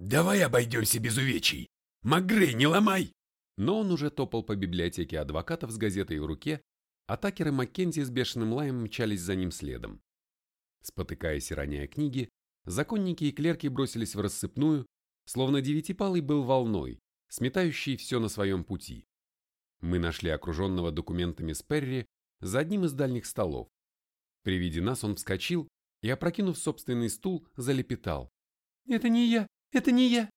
Давай обойдемся без увечий. Макгрей, не ломай!» Но он уже топал по библиотеке адвокатов с газетой в руке, а Такер и Маккензи с бешеным лаем мчались за ним следом. Спотыкаясь и роняя книги, законники и клерки бросились в рассыпную, словно девятипалый был волной, сметающей все на своем пути. Мы нашли окруженного документами Сперри за одним из дальних столов. При виде нас он вскочил и, опрокинув собственный стул, залепетал. «Это не я! Это не я!»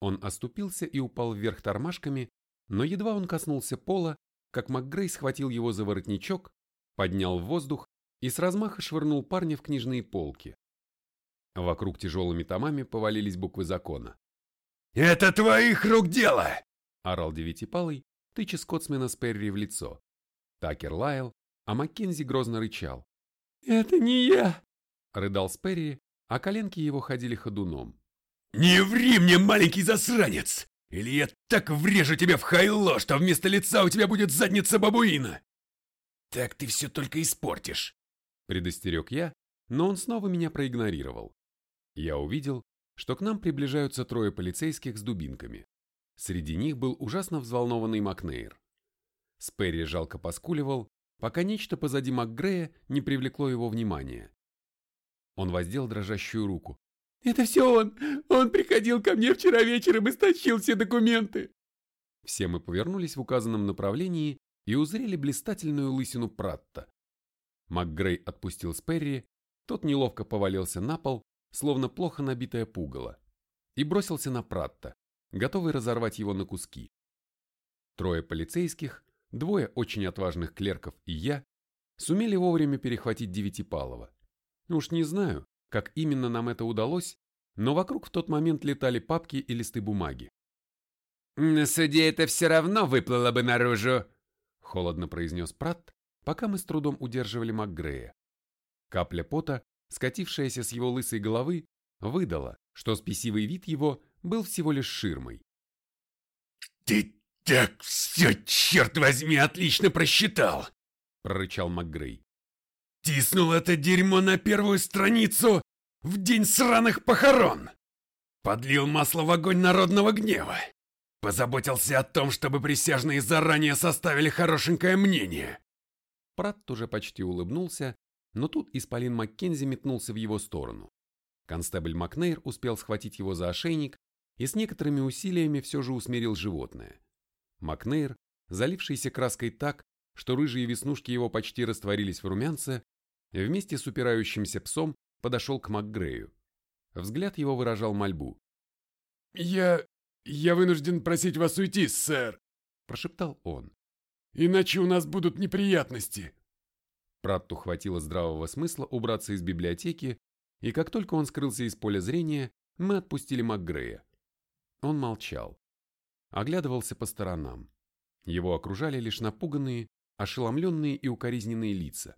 Он оступился и упал вверх тормашками, но едва он коснулся пола, как МакГрей схватил его за воротничок, поднял в воздух и с размаха швырнул парня в книжные полки. Вокруг тяжелыми томами повалились буквы закона. «Это твоих рук дело!» – орал девятипалый, тыча скотсмена Сперри в лицо. Такер лаял, а Маккензи грозно рычал. «Это не я!» – рыдал Сперри, а коленки его ходили ходуном. «Не ври мне, маленький засранец! Или я так врежу тебя в хайло, что вместо лица у тебя будет задница бабуина!» «Так ты все только испортишь!» Предостерег я, но он снова меня проигнорировал. Я увидел, что к нам приближаются трое полицейских с дубинками. Среди них был ужасно взволнованный Макнейр. Сперри жалко поскуливал, пока нечто позади МакГрея не привлекло его внимания. Он воздел дрожащую руку. «Это все он! Он приходил ко мне вчера вечером и стащил все документы!» Все мы повернулись в указанном направлении и узрели блистательную лысину Пратта. МакГрей отпустил Сперри, тот неловко повалился на пол, словно плохо набитое пугало, и бросился на Пратта, готовый разорвать его на куски. Трое полицейских, двое очень отважных клерков и я сумели вовремя перехватить Девятипалова. Уж не знаю, как именно нам это удалось, но вокруг в тот момент летали папки и листы бумаги. «На суде это все равно выплыло бы наружу», — холодно произнес Пратт, пока мы с трудом удерживали МакГрея. Капля пота, скатившаяся с его лысой головы, выдала, что спесивый вид его был всего лишь ширмой. «Ты так все, черт возьми, отлично просчитал!» — прорычал МакГрей. «Тиснул это дерьмо на первую страницу в день сраных похорон! Подлил масло в огонь народного гнева! Позаботился о том, чтобы присяжные заранее составили хорошенькое мнение!» Пратт уже почти улыбнулся, но тут Исполин Маккензи метнулся в его сторону. Констебль Макнейр успел схватить его за ошейник и с некоторыми усилиями все же усмирил животное. Макнейр, залившийся краской так, что рыжие веснушки его почти растворились в румянце, вместе с упирающимся псом подошел к МакГрею. Взгляд его выражал мольбу. «Я... я вынужден просить вас уйти, сэр», – прошептал он. «Иначе у нас будут неприятности». Пратту хватило здравого смысла убраться из библиотеки, и как только он скрылся из поля зрения, мы отпустили МакГрея. Он молчал. Оглядывался по сторонам. Его окружали лишь напуганные, ошеломленные и укоризненные лица.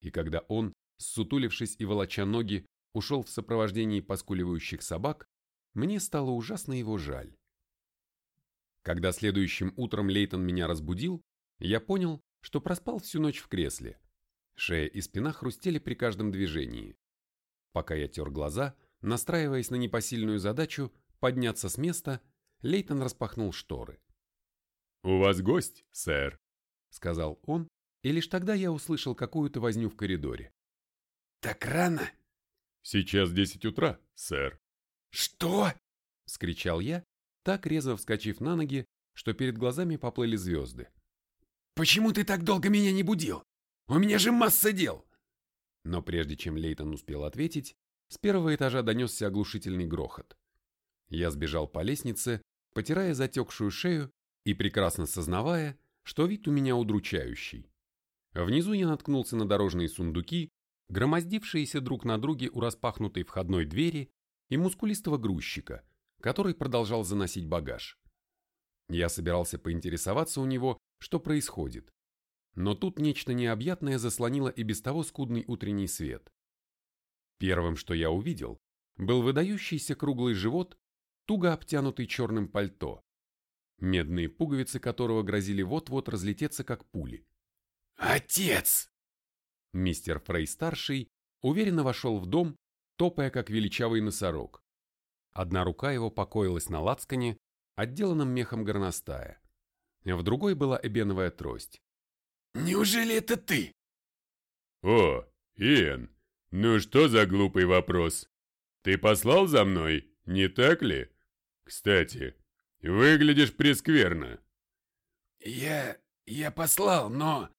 И когда он, сутулившись и волоча ноги, ушел в сопровождении поскуливающих собак, мне стало ужасно его жаль. Когда следующим утром Лейтон меня разбудил, я понял, что проспал всю ночь в кресле. Шея и спина хрустели при каждом движении. Пока я тер глаза, настраиваясь на непосильную задачу подняться с места, Лейтон распахнул шторы. «У вас гость, сэр», — сказал он, и лишь тогда я услышал какую-то возню в коридоре. «Так рано?» «Сейчас десять утра, сэр». «Что?» — вскричал я, так резво вскочив на ноги, что перед глазами поплыли звезды. «Почему ты так долго меня не будил? У меня же масса дел!» Но прежде чем Лейтон успел ответить, с первого этажа донесся оглушительный грохот. Я сбежал по лестнице, потирая затекшую шею и прекрасно сознавая, что вид у меня удручающий. Внизу я наткнулся на дорожные сундуки, громоздившиеся друг на друге у распахнутой входной двери и мускулистого грузчика, который продолжал заносить багаж. Я собирался поинтересоваться у него, что происходит. Но тут нечто необъятное заслонило и без того скудный утренний свет. Первым, что я увидел, был выдающийся круглый живот туго обтянутый черным пальто, медные пуговицы которого грозили вот-вот разлететься как пули. «Отец!» Мистер Фрей-старший уверенно вошел в дом, топая как величавый носорог. Одна рука его покоилась на лацкане, отделанном мехом горностая. В другой была эбеновая трость. «Неужели это ты?» «О, Иэн, ну что за глупый вопрос? Ты послал за мной, не так ли? Кстати, выглядишь прескверно». «Я... я послал, но...»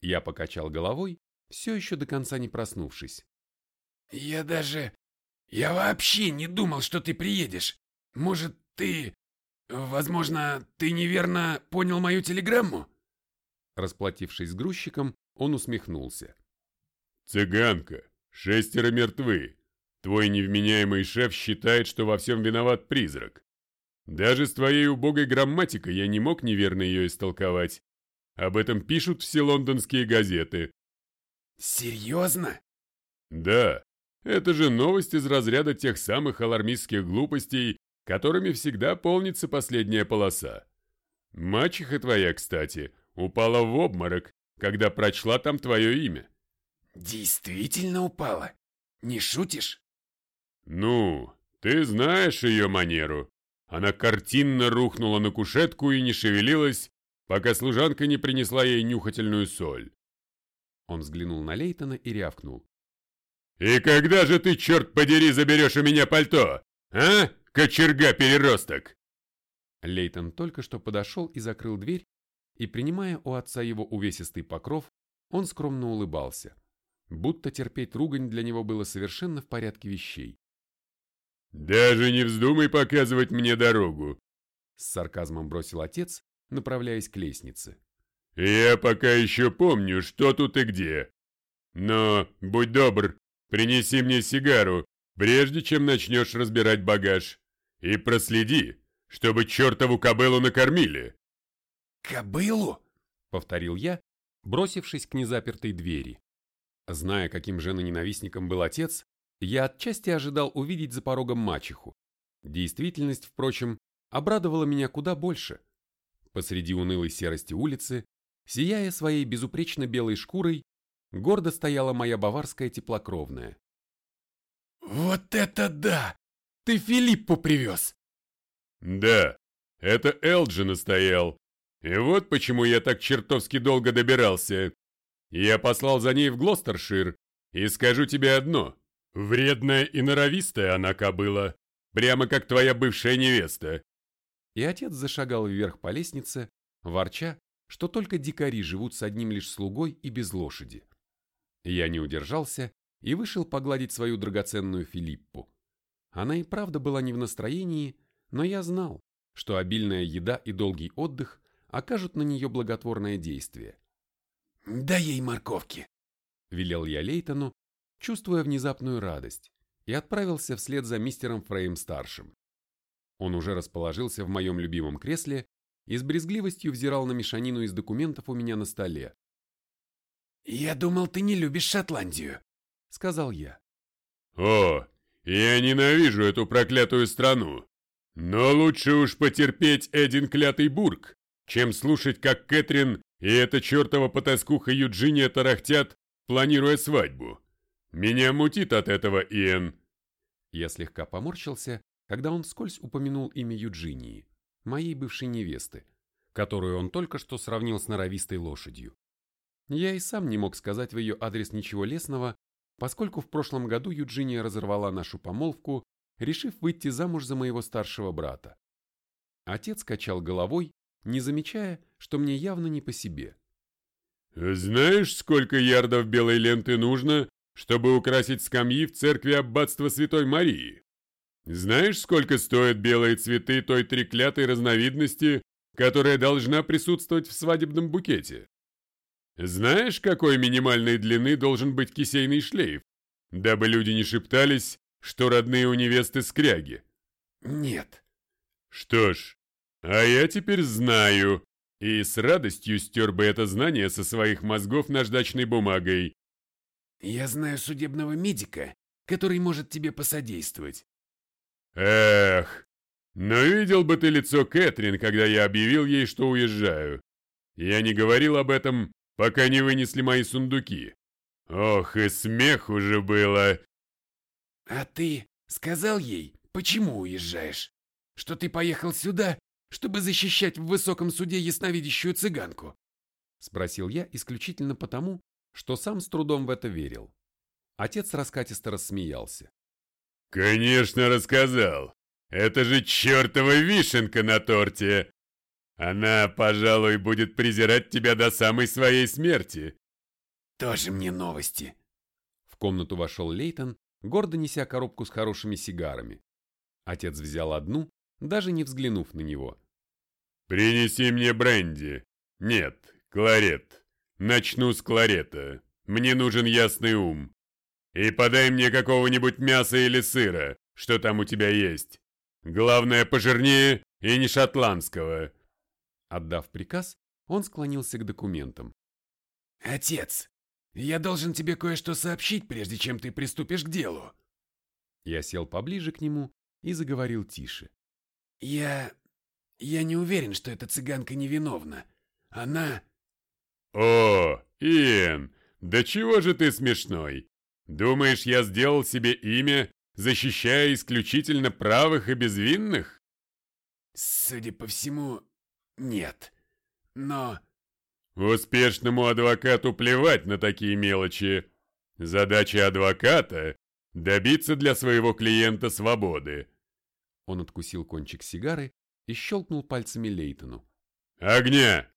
Я покачал головой, все еще до конца не проснувшись. «Я даже... я вообще не думал, что ты приедешь. Может, ты... возможно, ты неверно понял мою телеграмму?» Расплатившись с грузчиком, он усмехнулся. «Цыганка, шестеро мертвы. Твой невменяемый шеф считает, что во всем виноват призрак. Даже с твоей убогой грамматикой я не мог неверно ее истолковать. Об этом пишут все лондонские газеты. «Серьезно?» Да, это же новость из разряда тех самых алармистских глупостей, которыми всегда полнится последняя полоса. Мачеха твоя, кстати, упала в обморок, когда прочла там твое имя. «Действительно упала? Не шутишь?» Ну, ты знаешь ее манеру. Она картинно рухнула на кушетку и не шевелилась, пока служанка не принесла ей нюхательную соль. Он взглянул на Лейтона и рявкнул. «И когда же ты, черт подери, заберешь у меня пальто? А, кочерга-переросток?» Лейтон только что подошел и закрыл дверь, и, принимая у отца его увесистый покров, он скромно улыбался, будто терпеть ругань для него было совершенно в порядке вещей. «Даже не вздумай показывать мне дорогу!» С сарказмом бросил отец, направляясь к лестнице. «Я пока еще помню, что тут и где. Но, будь добр, принеси мне сигару, прежде чем начнешь разбирать багаж. И проследи, чтобы чертову кобылу накормили». «Кобылу?» — повторил я, бросившись к незапертой двери. Зная, каким женоненавистником был отец, я отчасти ожидал увидеть за порогом мачеху. Действительность, впрочем, обрадовала меня куда больше. Посреди унылой серости улицы, сияя своей безупречно белой шкурой, гордо стояла моя баварская теплокровная. «Вот это да! Ты Филиппу привез!» «Да, это Элджи настоял. И вот почему я так чертовски долго добирался. Я послал за ней в Глостершир, и скажу тебе одно. Вредная и норовистая она кобыла, прямо как твоя бывшая невеста. И отец зашагал вверх по лестнице, ворча, что только дикари живут с одним лишь слугой и без лошади. Я не удержался и вышел погладить свою драгоценную Филиппу. Она и правда была не в настроении, но я знал, что обильная еда и долгий отдых окажут на нее благотворное действие. «Дай ей морковки», — велел я Лейтону, чувствуя внезапную радость, и отправился вслед за мистером Фрейм-старшим. Он уже расположился в моем любимом кресле и с брезгливостью взирал на мешанину из документов у меня на столе. «Я думал, ты не любишь Шотландию», — сказал я. «О, я ненавижу эту проклятую страну. Но лучше уж потерпеть Эдинклятый-Бург, чем слушать, как Кэтрин и эта чертова потаскуха Юджиния тарахтят, планируя свадьбу. Меня мутит от этого, Иэн. Я слегка поморщился, когда он вскользь упомянул имя Юджинии, моей бывшей невесты, которую он только что сравнил с норовистой лошадью. Я и сам не мог сказать в ее адрес ничего лесного, поскольку в прошлом году Юджиния разорвала нашу помолвку, решив выйти замуж за моего старшего брата. Отец качал головой, не замечая, что мне явно не по себе. «Знаешь, сколько ярдов белой ленты нужно, чтобы украсить скамьи в церкви аббатства Святой Марии? Знаешь, сколько стоят белые цветы той треклятой разновидности, которая должна присутствовать в свадебном букете? Знаешь, какой минимальной длины должен быть кисейный шлейф, дабы люди не шептались, что родные у невесты скряги?» «Нет». «Что ж, а я теперь знаю, и с радостью стер бы это знание со своих мозгов наждачной бумагой. Я знаю судебного медика, который может тебе посодействовать. Эх, но видел бы ты лицо Кэтрин, когда я объявил ей, что уезжаю. Я не говорил об этом, пока не вынесли мои сундуки. Ох, и смех уже было. А ты сказал ей, почему уезжаешь? Что ты поехал сюда, чтобы защищать в высоком суде ясновидящую цыганку?» Спросил я исключительно потому, что сам с трудом в это верил. Отец раскатисто рассмеялся. «Конечно рассказал. Это же чертова вишенка на торте. Она, пожалуй, будет презирать тебя до самой своей смерти». «Тоже мне новости». В комнату вошел Лейтон, гордо неся коробку с хорошими сигарами. Отец взял одну, даже не взглянув на него. «Принеси мне бренди. Нет, кларет. Начну с кларета. Мне нужен ясный ум. И подай мне какого-нибудь мяса или сыра, что там у тебя есть. Главное, пожирнее и не шотландского». Отдав приказ, он склонился к документам. «Отец, я должен тебе кое-что сообщить, прежде чем ты приступишь к делу». Я сел поближе к нему и заговорил тише. «Я... я не уверен, что эта цыганка невиновна. Она...» «О, Иэн, да чего же ты смешной? Думаешь, я сделал себе имя, защищая исключительно правых и безвинных?» «Судя по всему, нет. Но...» «Успешному адвокату плевать на такие мелочи. Задача адвоката — добиться для своего клиента свободы. Он откусил кончик сигары и щелкнул пальцами Лейтону. «Огня!»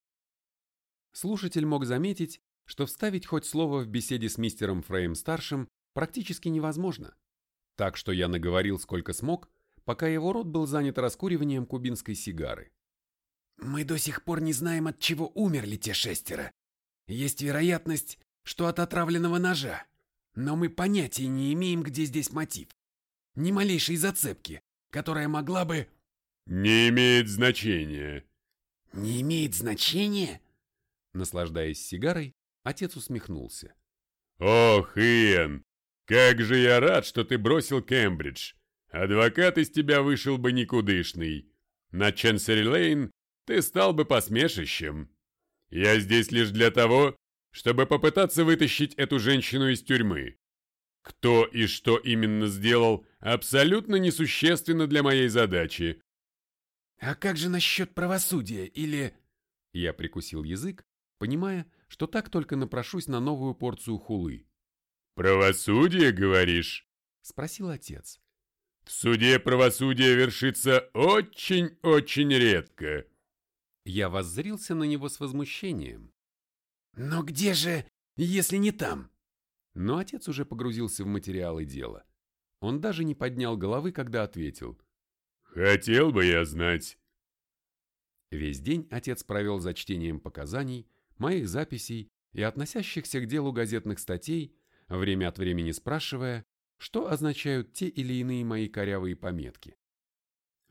Слушатель мог заметить, что вставить хоть слово в беседе с мистером Фрейм-старшим практически невозможно. Так что я наговорил сколько смог, пока его рот был занят раскуриванием кубинской сигары. «Мы до сих пор не знаем, от чего умерли те шестеро. Есть вероятность, что от отравленного ножа. Но мы понятия не имеем, где здесь мотив. Ни малейшей зацепки, которая могла бы... Не имеет значения. Не имеет значения? Наслаждаясь сигарой, отец усмехнулся. Ох, Иэн, как же я рад, что ты бросил Кембридж. Адвокат из тебя вышел бы никудышный. На Ченсери-Лейн ты стал бы посмешищем. Я здесь лишь для того, чтобы попытаться вытащить эту женщину из тюрьмы. Кто и что именно сделал, абсолютно несущественно для моей задачи. А как же насчет правосудия или... Я прикусил язык, понимая, что так только напрошусь на новую порцию хулы. «Правосудие, говоришь?» — спросил отец. «В суде правосудие вершится очень-очень редко». Я воззрился на него с возмущением. «Но где же, если не там?» Но отец уже погрузился в материалы дела. Он даже не поднял головы, когда ответил. «Хотел бы я знать». Весь день отец провел за чтением показаний, моих записей и относящихся к делу газетных статей, время от времени спрашивая, что означают те или иные мои корявые пометки.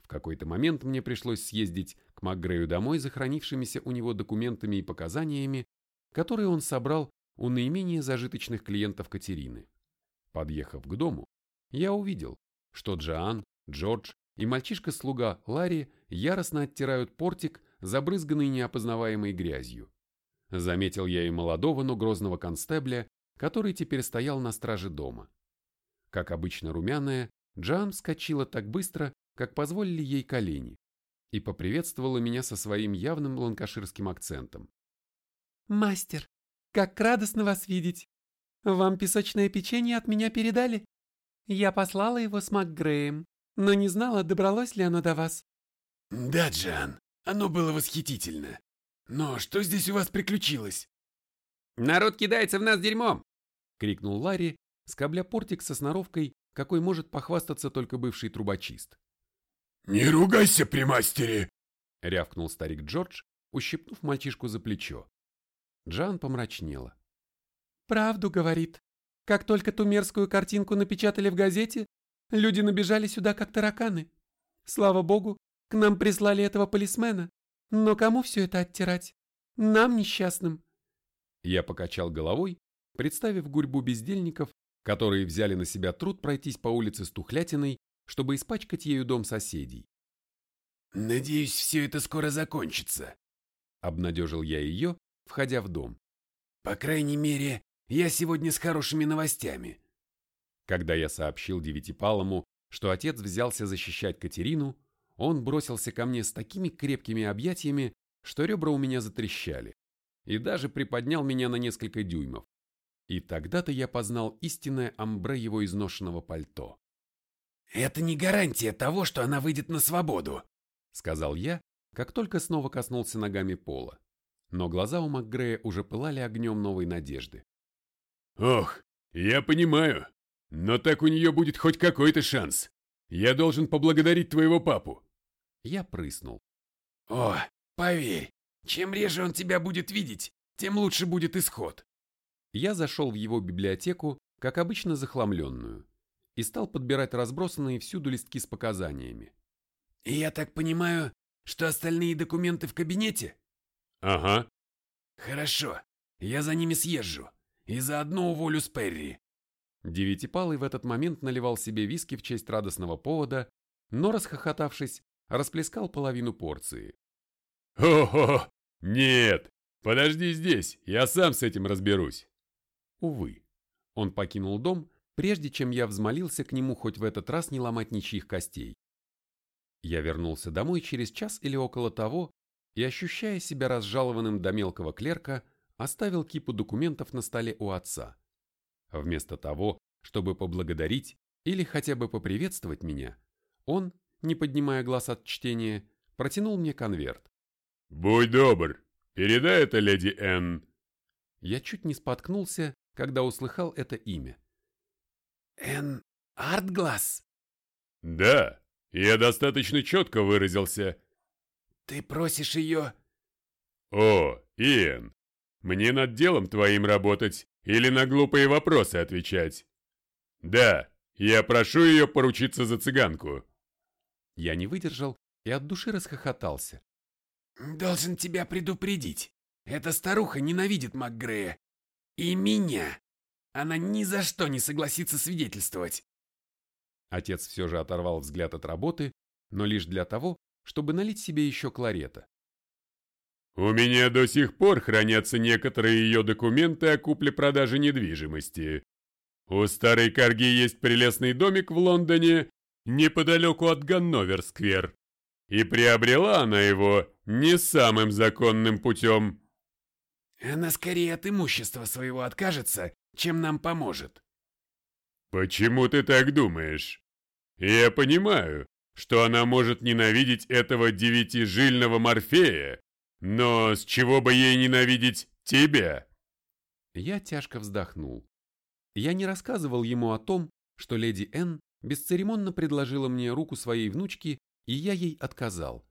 В какой-то момент мне пришлось съездить к МакГрею домой за хранившимися у него документами и показаниями, которые он собрал у наименее зажиточных клиентов Катерины. Подъехав к дому, я увидел, что Джоан, Джордж и мальчишка-слуга Ларри яростно оттирают портик, забрызганный неопознаваемой грязью. Заметил я и молодого, но грозного констебля, который теперь стоял на страже дома. Как обычно румяная, Джоан вскочила так быстро, как позволили ей колени, и поприветствовала меня со своим явным ланкаширским акцентом. «Мастер, как радостно вас видеть! Вам песочное печенье от меня передали? Я послала его с МакГреем, но не знала, добралось ли оно до вас. Да, Джан, оно было восхитительно. Но что здесь у вас приключилось? Народ кидается в нас дерьмом! крикнул Ларри, скобля портик со сноровкой, какой может похвастаться только бывший трубочист. «Не ругайся при мастере!» — рявкнул старик Джордж, ущипнув мальчишку за плечо. Джан помрачнела. «Правду говорит. Как только ту мерзкую картинку напечатали в газете, люди набежали сюда как тараканы. Слава богу, к нам прислали этого полисмена. Но кому все это оттирать? Нам, несчастным». Я покачал головой, представив гурьбу бездельников, которые взяли на себя труд пройтись по улице с тухлятиной, чтобы испачкать ею дом соседей. «Надеюсь, все это скоро закончится», — обнадежил я ее, входя в дом. «По крайней мере, я сегодня с хорошими новостями». Когда я сообщил Девятипалому, что отец взялся защищать Катерину, он бросился ко мне с такими крепкими объятиями, что ребра у меня затрещали, и даже приподнял меня на несколько дюймов. И тогда-то я познал истинное амбре его изношенного пальто. «Это не гарантия того, что она выйдет на свободу», — сказал я, как только снова коснулся ногами пола. Но глаза у МакГрея уже пылали огнем новой надежды. «Ох, я понимаю, но так у нее будет хоть какой-то шанс. Я должен поблагодарить твоего папу». Я прыснул. «О, поверь, чем реже он тебя будет видеть, тем лучше будет исход». Я зашел в его библиотеку, как обычно захламленную, и стал подбирать разбросанные всюду листки с показаниями. И «Я так понимаю, что остальные документы в кабинете?» «Ага». «Хорошо, я за ними съезжу и заодно уволю Сперри». Девятипалый в этот момент наливал себе виски в честь радостного повода, но, расхохотавшись, расплескал половину порции. «О-хо! Нет! Подожди здесь, я сам с этим разберусь!» Увы, он покинул дом, прежде чем я взмолился к нему хоть в этот раз не ломать ничьих костей. Я вернулся домой через час или около того и, ощущая себя разжалованным до мелкого клерка, оставил кипу документов на столе у отца. Вместо того, чтобы поблагодарить или хотя бы поприветствовать меня, он, не поднимая глаз от чтения, протянул мне конверт. «Будь добр, передай это леди Энн». Я чуть не споткнулся, когда услыхал это имя. «Энн Артглаз?» «Да, я достаточно четко выразился». «Ты просишь ее...» «О, Иэн, мне над делом твоим работать или на глупые вопросы отвечать?» «Да, я прошу ее поручиться за цыганку». Я не выдержал и от души расхохотался. «Должен тебя предупредить. Эта старуха ненавидит МакГрея. И меня. Она ни за что не согласится свидетельствовать». Отец все же оторвал взгляд от работы, но лишь для того, чтобы налить себе еще кларета. «У меня до сих пор хранятся некоторые ее документы о купле-продаже недвижимости. У старой Карги есть прелестный домик в Лондоне, неподалеку от Ганновер-сквер. И приобрела она его не самым законным путем. Она скорее от имущества своего откажется, чем нам поможет. Почему ты так думаешь? Я понимаю, что она может ненавидеть этого девятижильного Морфея, но с чего бы ей ненавидеть тебя? Я тяжко вздохнул. Я не рассказывал ему о том, что леди Н бесцеремонно предложила мне руку своей внучки, и я ей отказал.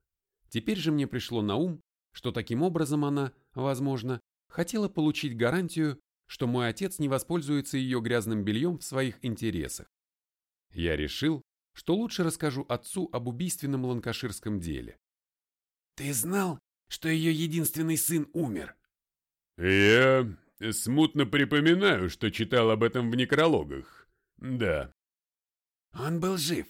Теперь же мне пришло на ум, что таким образом она, возможно, хотела получить гарантию, что мой отец не воспользуется ее грязным бельем в своих интересах. Я решил, что лучше расскажу отцу об убийственном ланкаширском деле. «Ты знал, что ее единственный сын умер?» «Я Смутно припоминаю, что читал об этом в некрологах. Да. Он был жив.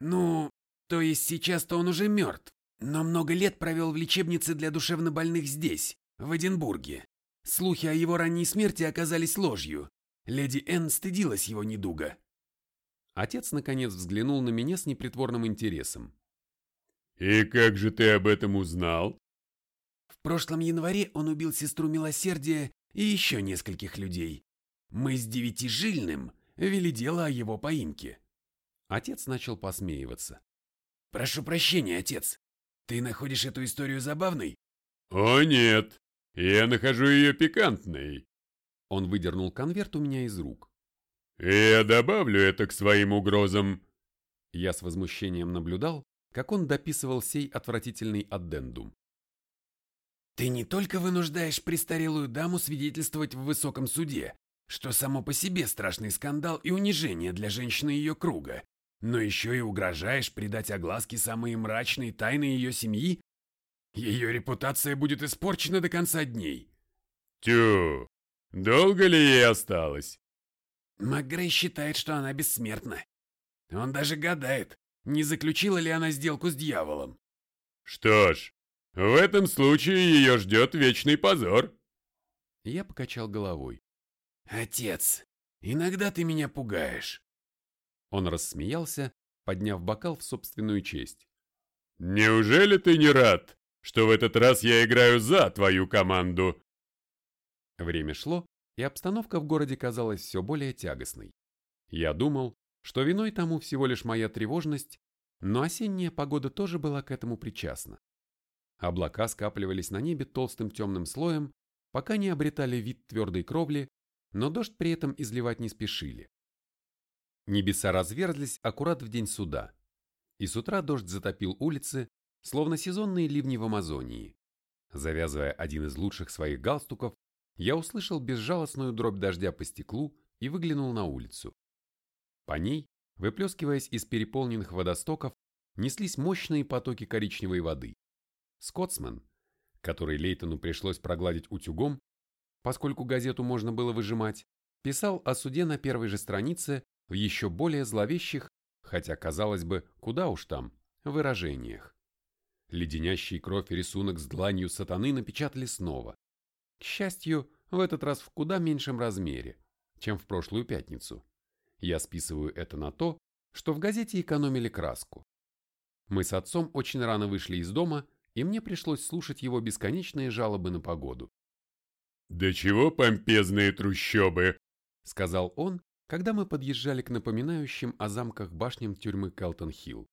Ну, то есть сейчас-то он уже мертв. Но много лет провел в лечебнице для душевнобольных здесь, в Эдинбурге. Слухи о его ранней смерти оказались ложью. Леди Энн стыдилась его недуга. Отец наконец взглянул на меня с непритворным интересом. «И как же ты об этом узнал?» В прошлом январе он убил сестру Милосердия и еще нескольких людей. Мы с Девятижильным вели дело о его поимке. Отец начал посмеиваться. Прошу прощения, отец. Ты находишь эту историю забавной? О нет, я нахожу ее пикантной. Он выдернул конверт у меня из рук. Я добавлю это к своим угрозам. Я с возмущением наблюдал, как он дописывал сей отвратительный аддендум. Ты не только вынуждаешь престарелую даму свидетельствовать в высоком суде, что само по себе страшный скандал и унижение для женщины ее круга, но еще и угрожаешь придать огласке самые мрачные тайны ее семьи? Ее репутация будет испорчена до конца дней. Тю, долго ли ей осталось? МакГрей считает, что она бессмертна. Он даже гадает, не заключила ли она сделку с дьяволом. Что ж, в этом случае ее ждет вечный позор. Я покачал головой. Отец, иногда ты меня пугаешь. Он рассмеялся, подняв бокал в собственную честь. «Неужели ты не рад, что в этот раз я играю за твою команду?» Время шло, и обстановка в городе казалась все более тягостной. Я думал, что виной тому всего лишь моя тревожность, но осенняя погода тоже была к этому причастна. Облака скапливались на небе толстым темным слоем, пока не обретали вид твердой кровли, но дождь при этом изливать не спешили. Небеса разверзлись аккурат в день суда, и с утра дождь затопил улицы, словно сезонные ливни в Амазонии. Завязывая один из лучших своих галстуков, я услышал безжалостную дробь дождя по стеклу и выглянул на улицу. По ней, выплескиваясь из переполненных водостоков, неслись мощные потоки коричневой воды. Скотсман, который Лейтону пришлось прогладить утюгом, поскольку газету можно было выжимать, писал о суде на первой же странице в еще более зловещих, хотя, казалось бы, куда уж там, выражениях. Леденящий кровь рисунок с дланью сатаны напечатали снова. К счастью, в этот раз в куда меньшем размере, чем в прошлую пятницу. Я списываю это на то, что в газете экономили краску. Мы с отцом очень рано вышли из дома и мне пришлось слушать его бесконечные жалобы на погоду. «Да чего помпезные трущобы!» — сказал он, когда мы подъезжали к напоминающим о замках башням тюрьмы Келтон-Хилл.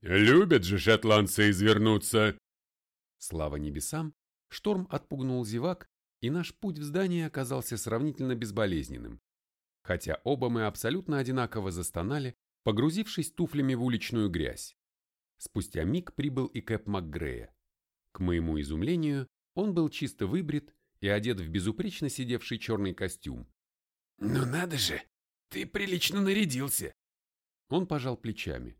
«Любят же шотландцы извернуться!» Слава небесам, шторм отпугнул зевак, и наш путь в здание оказался сравнительно безболезненным. Хотя оба мы абсолютно одинаково застонали, погрузившись туфлями в уличную грязь. Спустя миг прибыл и Кэп МакГрея. К моему изумлению, он был чисто выбрит и одет в безупречно сидевший черный костюм. «Ну надо же, ты прилично нарядился!» Он пожал плечами.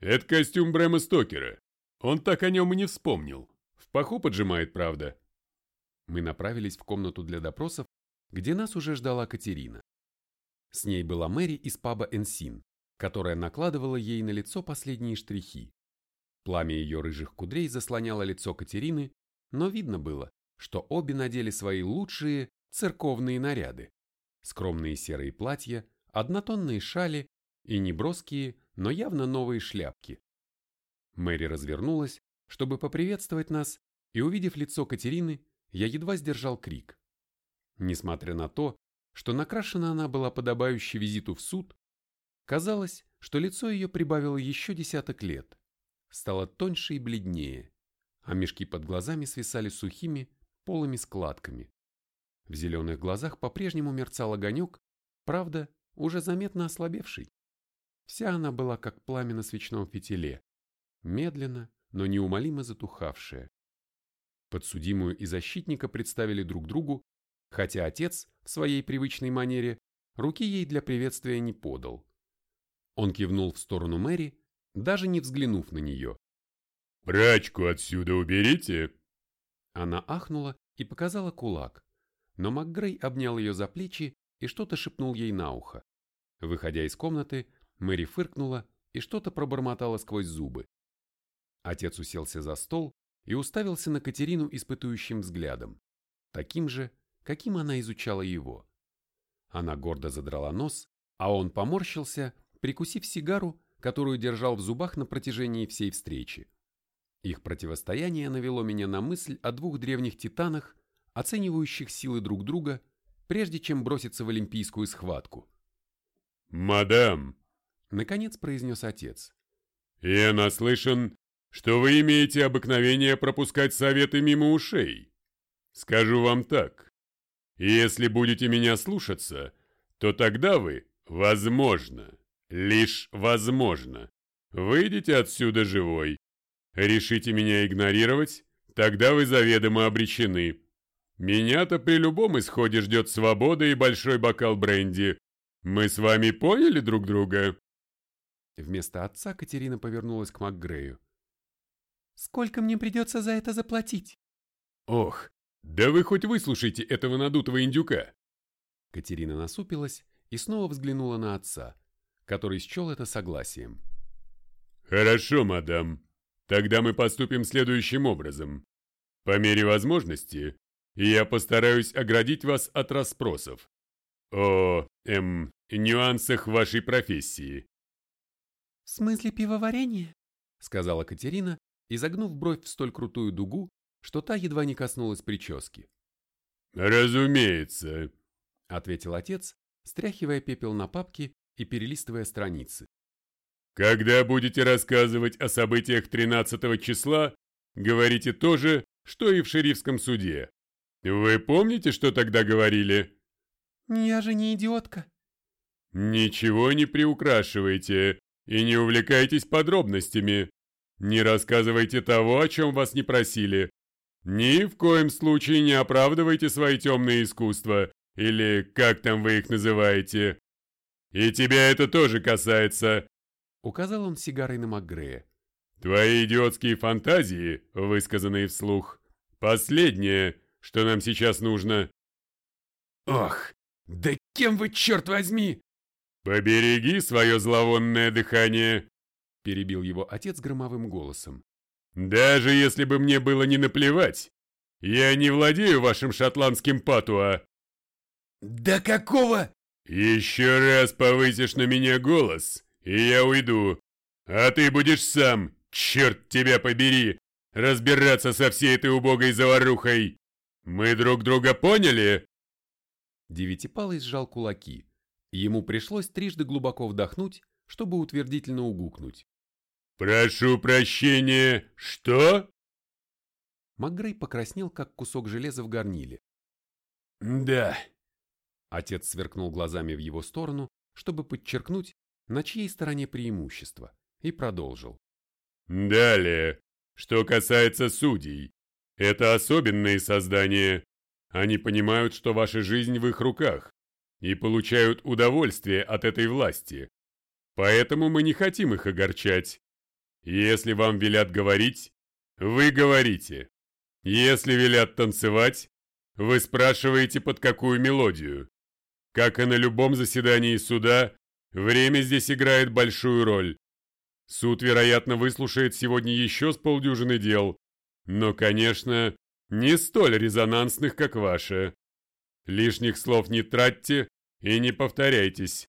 «Это костюм Брэма Стокера. Он так о нем и не вспомнил. В паху поджимает, правда». Мы направились в комнату для допросов, где нас уже ждала Катерина. С ней была Мэри из паба Энсин, которая накладывала ей на лицо последние штрихи. Пламя ее рыжих кудрей заслоняло лицо Катерины, но видно было, что обе надели свои лучшие церковные наряды. Скромные серые платья, однотонные шали и неброские, но явно новые шляпки. Мэри развернулась, чтобы поприветствовать нас, и увидев лицо Катерины, я едва сдержал крик. Несмотря на то, что накрашена она была подобающей визиту в суд, казалось, что лицо ее прибавило еще десяток лет стала тоньше и бледнее, а мешки под глазами свисали сухими, полыми складками. В зеленых глазах по-прежнему мерцал огонек, правда, уже заметно ослабевший. Вся она была как пламя на свечном фитиле, медленно, но неумолимо затухавшая. Подсудимую и защитника представили друг другу, хотя отец, в своей привычной манере, руки ей для приветствия не подал. Он кивнул в сторону Мэри, даже не взглянув на нее. «Прачку отсюда уберите!» Она ахнула и показала кулак, но МакГрей обнял ее за плечи и что-то шепнул ей на ухо. Выходя из комнаты, Мэри фыркнула и что-то пробормотала сквозь зубы. Отец уселся за стол и уставился на Катерину испытующим взглядом, таким же, каким она изучала его. Она гордо задрала нос, а он поморщился, прикусив сигару которую держал в зубах на протяжении всей встречи. Их противостояние навело меня на мысль о двух древних титанах, оценивающих силы друг друга, прежде чем броситься в олимпийскую схватку. «Мадам!» — наконец произнес отец. «Я наслышан, что вы имеете обыкновение пропускать советы мимо ушей. Скажу вам так. Если будете меня слушаться, то тогда вы, возможно, Лишь возможно. Выйдете отсюда живой. Решите меня игнорировать, тогда вы заведомо обречены. Меня-то при любом исходе ждет свобода и большой бокал бренди. Мы с вами поняли друг друга?» Вместо отца Катерина повернулась к МакГрею. «Сколько мне придется за это заплатить?» «Ох, да вы хоть выслушайте этого надутого индюка!» Катерина насупилась и снова взглянула на отца который счел это согласием. «Хорошо, мадам. Тогда мы поступим следующим образом. По мере возможности я постараюсь оградить вас от расспросов о, эм, нюансах вашей профессии. В смысле пивоварения? Сказала Катерина, изогнув бровь в столь крутую дугу, что та едва не коснулась прически. «Разумеется», — ответил отец, стряхивая пепел на папки и перелистывая страницы. «Когда будете рассказывать о событиях 13 числа, говорите то же, что и в шерифском суде. Вы помните, что тогда говорили?» «Я же не идиотка». «Ничего не приукрашивайте и не увлекайтесь подробностями. Не рассказывайте того, о чем вас не просили. Ни в коем случае не оправдывайте свои темные искусства, или как там вы их называете. И тебя это тоже касается. Указал он сигарой на МакГрея. Твои идиотские фантазии, высказанные вслух, последнее, что нам сейчас нужно. Ох, да кем вы, черт возьми? Побереги свое зловонное дыхание, перебил его отец громовым голосом. Даже если бы мне было не наплевать, я не владею вашим шотландским патуа. Да какого? Еще раз повысишь на меня голос, и я уйду. А ты будешь сам, черт тебя побери, разбираться со всей этой убогой заварухой. Мы друг друга поняли? Девятипалый сжал кулаки. Ему пришлось трижды глубоко вдохнуть, чтобы утвердительно угукнуть. «Прошу прощения, что?» МакГрей покраснел, как кусок железа в горниле. «Да». Отец сверкнул глазами в его сторону, чтобы подчеркнуть, на чьей стороне преимущество, и продолжил. «Далее, что касается судей. Это особенные создания. Они понимают, что ваша жизнь в их руках, и получают удовольствие от этой власти. Поэтому мы не хотим их огорчать. Если вам велят говорить, вы говорите. Если велят танцевать, вы спрашиваете, под какую мелодию. Как и на любом заседании суда, время здесь играет большую роль. Суд, вероятно, выслушает сегодня еще с полдюжины дел, но, конечно, не столь резонансных, как ваше. Лишних слов не тратьте и не повторяйтесь,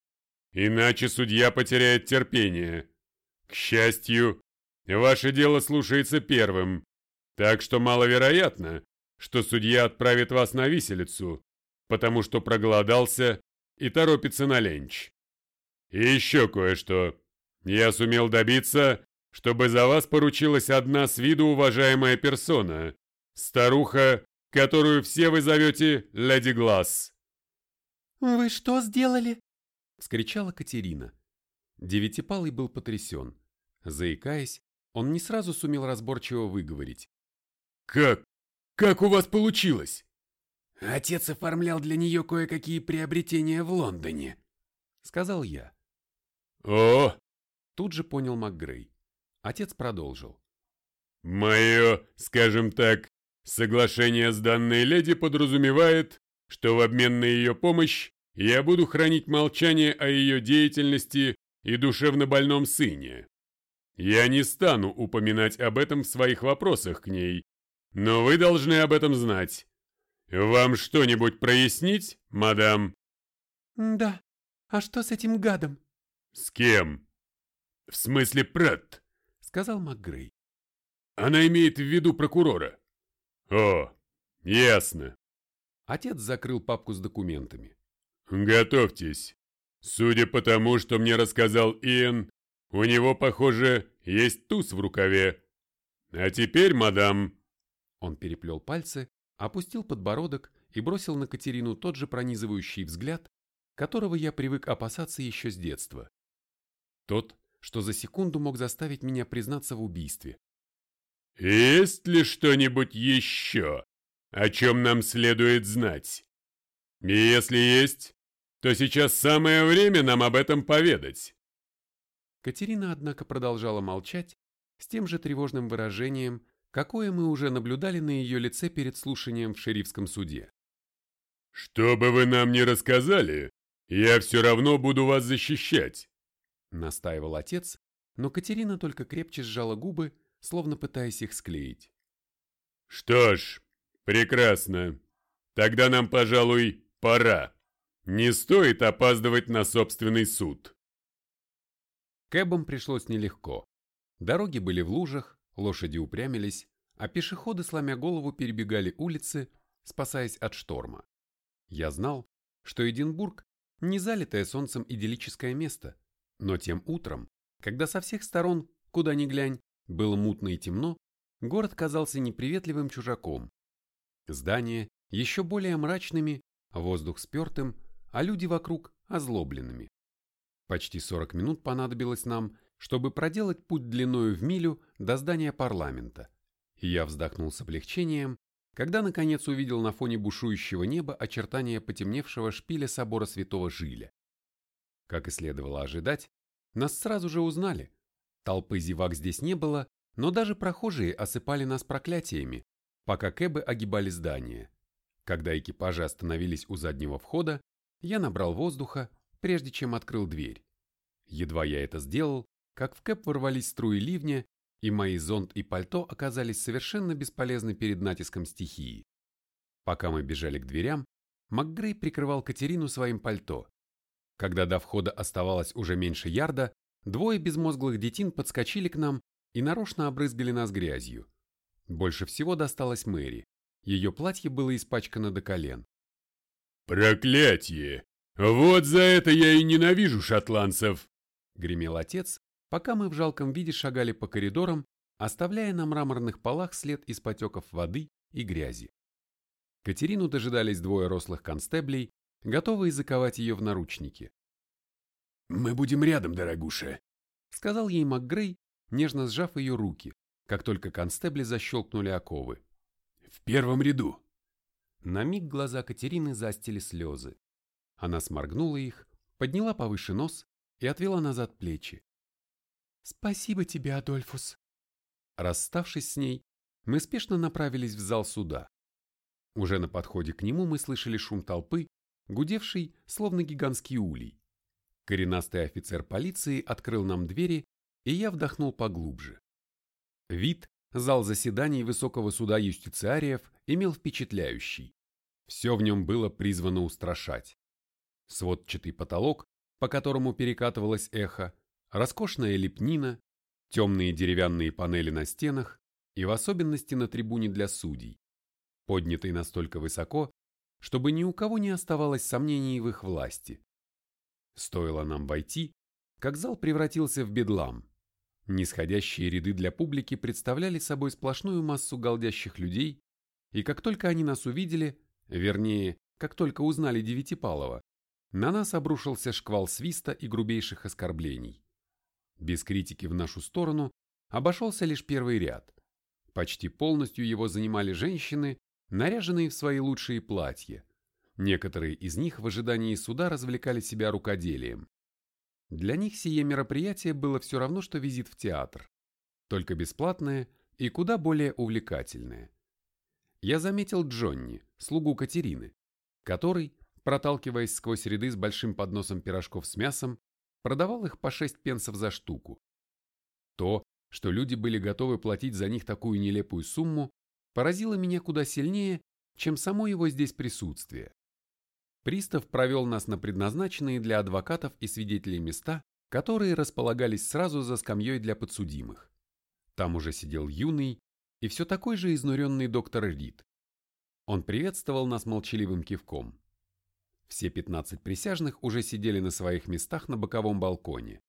иначе судья потеряет терпение. К счастью, ваше дело слушается первым, так что маловероятно, что судья отправит вас на виселицу, потому что проголодался и торопится на ленч. И еще кое-что. Я сумел добиться, чтобы за вас поручилась одна с виду уважаемая персона, старуха, которую все вы зовете Леди Глаз. «Вы что сделали?» — вскричала Катерина. Девятипалый был потрясен. Заикаясь, он не сразу сумел разборчиво выговорить. «Как? Как у вас получилось?» «Отец оформлял для нее кое-какие приобретения в Лондоне», — сказал я. «О!» — тут же понял МакГрей. Отец продолжил. «Мое, скажем так, соглашение с данной леди подразумевает, что в обмен на ее помощь я буду хранить молчание о ее деятельности и душевно больном сыне. Я не стану упоминать об этом в своих вопросах к ней, но вы должны об этом знать. Вам что-нибудь прояснить, мадам? Да. А что с этим гадом? С кем? В смысле Претт, сказал МакГрей. Она имеет в виду прокурора. О, ясно. Отец закрыл папку с документами. Готовьтесь. Судя по тому, что мне рассказал Иэн, у него, похоже, есть туз в рукаве. А теперь, мадам...» Он переплел пальцы, опустил подбородок и бросил на Катерину тот же пронизывающий взгляд, которого я привык опасаться еще с детства. Тот, что за секунду мог заставить меня признаться в убийстве. «Есть ли что-нибудь еще, о чем нам следует знать? И если есть, то сейчас самое время нам об этом поведать. Катерина, однако, продолжала молчать с тем же тревожным выражением, какое мы уже наблюдали на ее лице перед слушанием в шерифском суде. «Что бы вы нам ни рассказали, я все равно буду вас защищать», — настаивал отец, но Катерина только крепче сжала губы, словно пытаясь их склеить. «Что ж, прекрасно. Тогда нам, пожалуй, пора. Не стоит опаздывать на собственный суд». Кэбам пришлось нелегко. Дороги были в лужах, лошади упрямились, а пешеходы, сломя голову, перебегали улицы, спасаясь от шторма. Я знал, что Эдинбург – не залитое солнцем идиллическое место, но тем утром, когда со всех сторон, куда ни глянь, было мутно и темно, город казался неприветливым чужаком. Здания еще более мрачными, воздух спертым, а люди вокруг озлобленными. Почти 40 минут понадобилось нам, чтобы проделать путь длиною в милю до здания парламента. И я вздохнул с облегчением, когда наконец увидел на фоне бушующего неба очертания потемневшего шпиля собора святого Жиля. Как и следовало ожидать, нас сразу же узнали. Толпы зевак здесь не было, но даже прохожие осыпали нас проклятиями, пока кэбы огибали здание. Когда экипажи остановились у заднего входа, я набрал воздуха, прежде чем открыл дверь. Едва я это сделал, как в кэп ворвались струи ливня, и мои зонт и пальто оказались совершенно бесполезны перед натиском стихии. Пока мы бежали к дверям, МакГрей прикрывал Катерину своим пальто. Когда до входа оставалось уже меньше ярда, двое безмозглых детин подскочили к нам и нарочно обрызгали нас грязью. Больше всего досталось Мэри. Ее платье было испачкано до колен. «Проклятие! Вот за это я и ненавижу шотландцев!» — гремел отец, пока мы в жалком виде шагали по коридорам, оставляя на мраморных полах след из потеков воды и грязи. Катерину дожидались двое рослых констеблей, готовые заковать ее в наручники. «Мы будем рядом, дорогуша», — сказал ей МакГрей, нежно сжав ее руки, как только констебли защелкнули оковы. «В первом ряду!» На миг глаза Катерины застили слезы. Она сморгнула их, подняла повыше нос и отвела назад плечи. «Спасибо тебе, Адольфус!» Расставшись с ней, мы спешно направились в зал суда. Уже на подходе к нему мы слышали шум толпы, гудевший, словно гигантский улей. Коренастый офицер полиции открыл нам двери и я вдохнул поглубже. Вид, зал заседаний Высокого суда юстициариев имел впечатляющий. Все в нем было призвано устрашать. Сводчатый потолок, по которому перекатывалось эхо, роскошная лепнина, темные деревянные панели на стенах и в особенности на трибуне для судей, поднятый настолько высоко, чтобы ни у кого не оставалось сомнений в их власти. Стоило нам войти, как зал превратился в бедлам. Нисходящие ряды для публики представляли собой сплошную массу голдящих людей, и как только они нас увидели, вернее, как только узнали Девятипалова, на нас обрушился шквал свиста и грубейших оскорблений. Без критики в нашу сторону обошелся лишь первый ряд. Почти полностью его занимали женщины, наряженные в свои лучшие платья. Некоторые из них в ожидании суда развлекали себя рукоделием. Для них сие мероприятие было все равно, что визит в театр, только бесплатное и куда более увлекательное. Я заметил Джонни, слугу Катерины, который, проталкиваясь сквозь ряды с большим подносом пирожков с мясом, продавал их по 6 пенсов за штуку. То, что люди были готовы платить за них такую нелепую сумму, поразило меня куда сильнее, чем само его здесь присутствие. Пристав провел нас на предназначенные для адвокатов и свидетелей места, которые располагались сразу за скамьей для подсудимых. Там уже сидел юный и все такой же изнуренный доктор Рид. Он приветствовал нас молчаливым кивком. Все 15 присяжных уже сидели на своих местах на боковом балконе.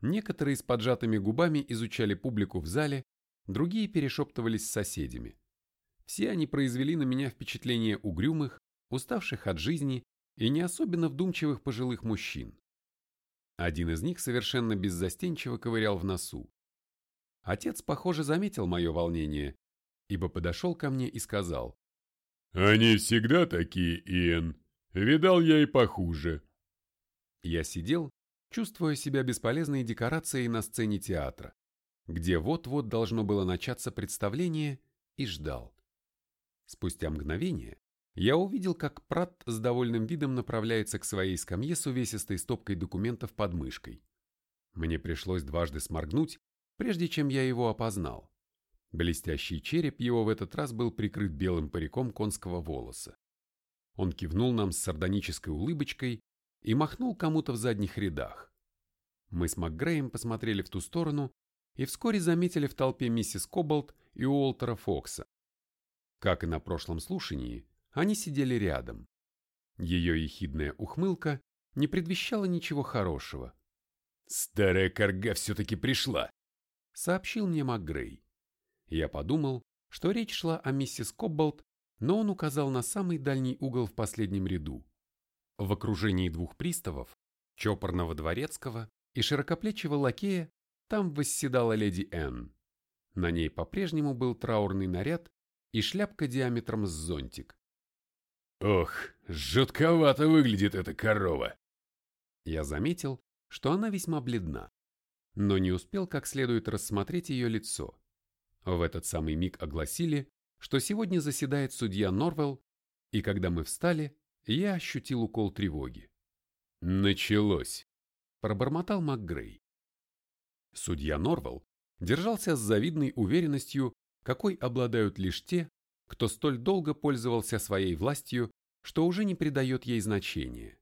Некоторые с поджатыми губами изучали публику в зале, другие перешептывались с соседями. Все они произвели на меня впечатление угрюмых, уставших от жизни и не особенно вдумчивых пожилых мужчин. Один из них совершенно беззастенчиво ковырял в носу. Отец, похоже, заметил мое волнение, ибо подошел ко мне и сказал. «Они всегда такие, Иэн. Видал я и похуже». Я сидел, чувствуя себя бесполезной декорацией на сцене театра, где вот-вот должно было начаться представление, и ждал. Спустя мгновение я увидел, как Прат с довольным видом направляется к своей скамье с увесистой стопкой документов под мышкой. Мне пришлось дважды сморгнуть, прежде чем я его опознал. Блестящий череп его в этот раз был прикрыт белым париком конского волоса. Он кивнул нам с сардонической улыбочкой и махнул кому-то в задних рядах. Мы с МакГреем посмотрели в ту сторону и вскоре заметили в толпе миссис Кобалт и Уолтера Фокса. Как и на прошлом слушании, они сидели рядом. Ее ехидная ухмылка не предвещала ничего хорошего. «Старая корга все-таки пришла», — сообщил мне МакГрей. Я подумал, что речь шла о миссис Кобболт, но он указал на самый дальний угол в последнем ряду. В окружении двух приставов, чопорного дворецкого и широкоплечего лакея, там восседала леди Энн. На ней по-прежнему был траурный наряд и шляпка диаметром с зонтик. «Ох, жутковато выглядит эта корова!» Я заметил, что она весьма бледна, но не успел как следует рассмотреть ее лицо. В этот самый миг огласили, что сегодня заседает судья Норвелл, и когда мы встали, я ощутил укол тревоги. «Началось!» – пробормотал МакГрей. Судья Норвелл держался с завидной уверенностью, какой обладают лишь те, кто столь долго пользовался своей властью, что уже не придает ей значения.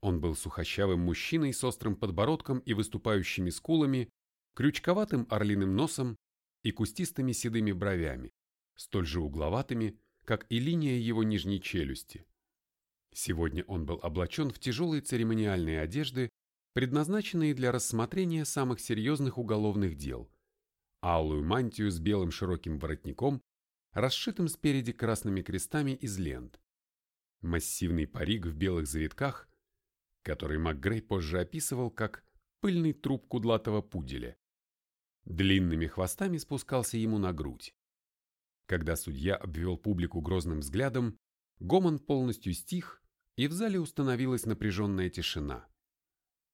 Он был сухощавым мужчиной с острым подбородком и выступающими скулами, крючковатым орлиным носом и кустистыми седыми бровями, столь же угловатыми, как и линия его нижней челюсти. Сегодня он был облачен в тяжелые церемониальные одежды, предназначенные для рассмотрения самых серьезных уголовных дел, алую мантию с белым широким воротником, расшитым спереди красными крестами из лент, массивный парик в белых завитках, который МакГрей позже описывал как пыльный труп кудлатого пуделя, длинными хвостами спускался ему на грудь. Когда судья обвел публику грозным взглядом, гомон полностью стих, и в зале установилась напряженная тишина.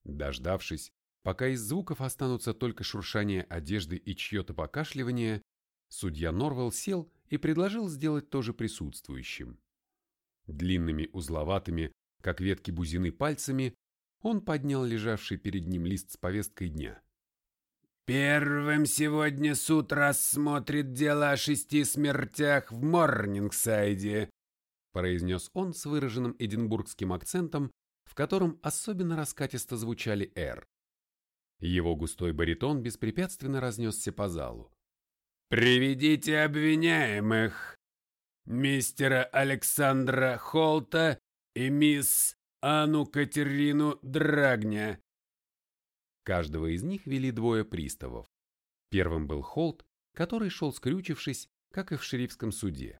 Дождавшись, пока из звуков останутся только шуршание одежды и чье-то покашливание, судья Норвелл сел и предложил сделать то же присутствующим. Длинными узловатыми, как ветки бузины пальцами, он поднял лежавший перед ним лист с повесткой дня. Первым сегодня суд рассмотрит дело о шести смертях в Морнингсайде, произнес он с выраженным эдинбургским акцентом, в котором особенно раскатисто звучали «р». Его густой баритон беспрепятственно разнесся по залу. «Приведите обвиняемых, мистера Александра Холта и мисс Анну Катерину Драгня, Каждого из них вели двое приставов. Первым был Холт, который шел скрючившись, как и в шерифском суде.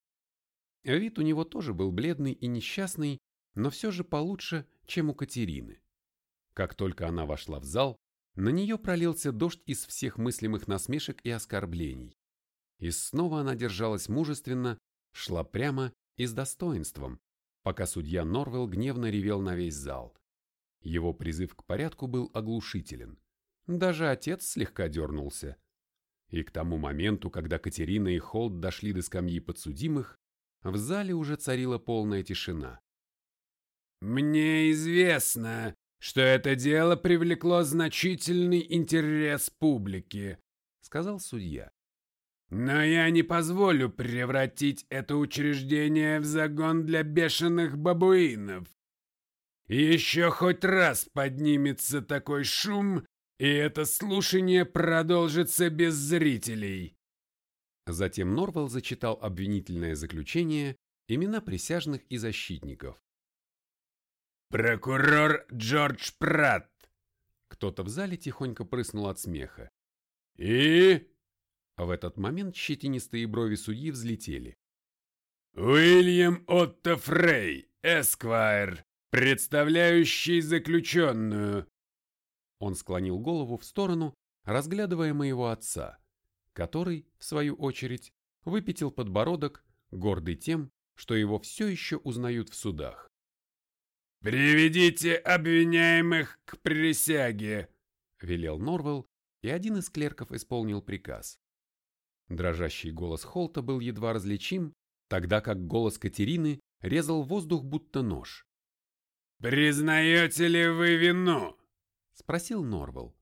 Вид у него тоже был бледный и несчастный, но все же получше, чем у Катерины. Как только она вошла в зал, на нее пролился дождь из всех мыслимых насмешек и оскорблений. И снова она держалась мужественно, шла прямо и с достоинством, пока судья Норвелл гневно ревел на весь зал. Его призыв к порядку был оглушителен. Даже отец слегка дернулся. И к тому моменту, когда Катерина и Холд дошли до скамьи подсудимых, в зале уже царила полная тишина. «Мне известно, что это дело привлекло значительный интерес публики», — сказал судья. «Но я не позволю превратить это учреждение в загон для бешеных бабуинов. Еще хоть раз поднимется такой шум, и это слушание продолжится без зрителей. Затем Норвелл зачитал обвинительное заключение, имена присяжных и защитников. Прокурор Джордж Пратт. Кто-то в зале тихонько прыснул от смеха. И? В этот момент щетинистые брови судьи взлетели. Уильям Отто Фрей, Эсквайр, представляющий заключенную. Он склонил голову в сторону, разглядывая моего отца, который, в свою очередь, выпятил подбородок, гордый тем, что его все еще узнают в судах. «Приведите обвиняемых к присяге», — велел Норвелл, и один из клерков исполнил приказ. Дрожащий голос Холта был едва различим, тогда как голос Катерины резал воздух будто нож. «Признаете ли вы вину?» — спросил Норвелл.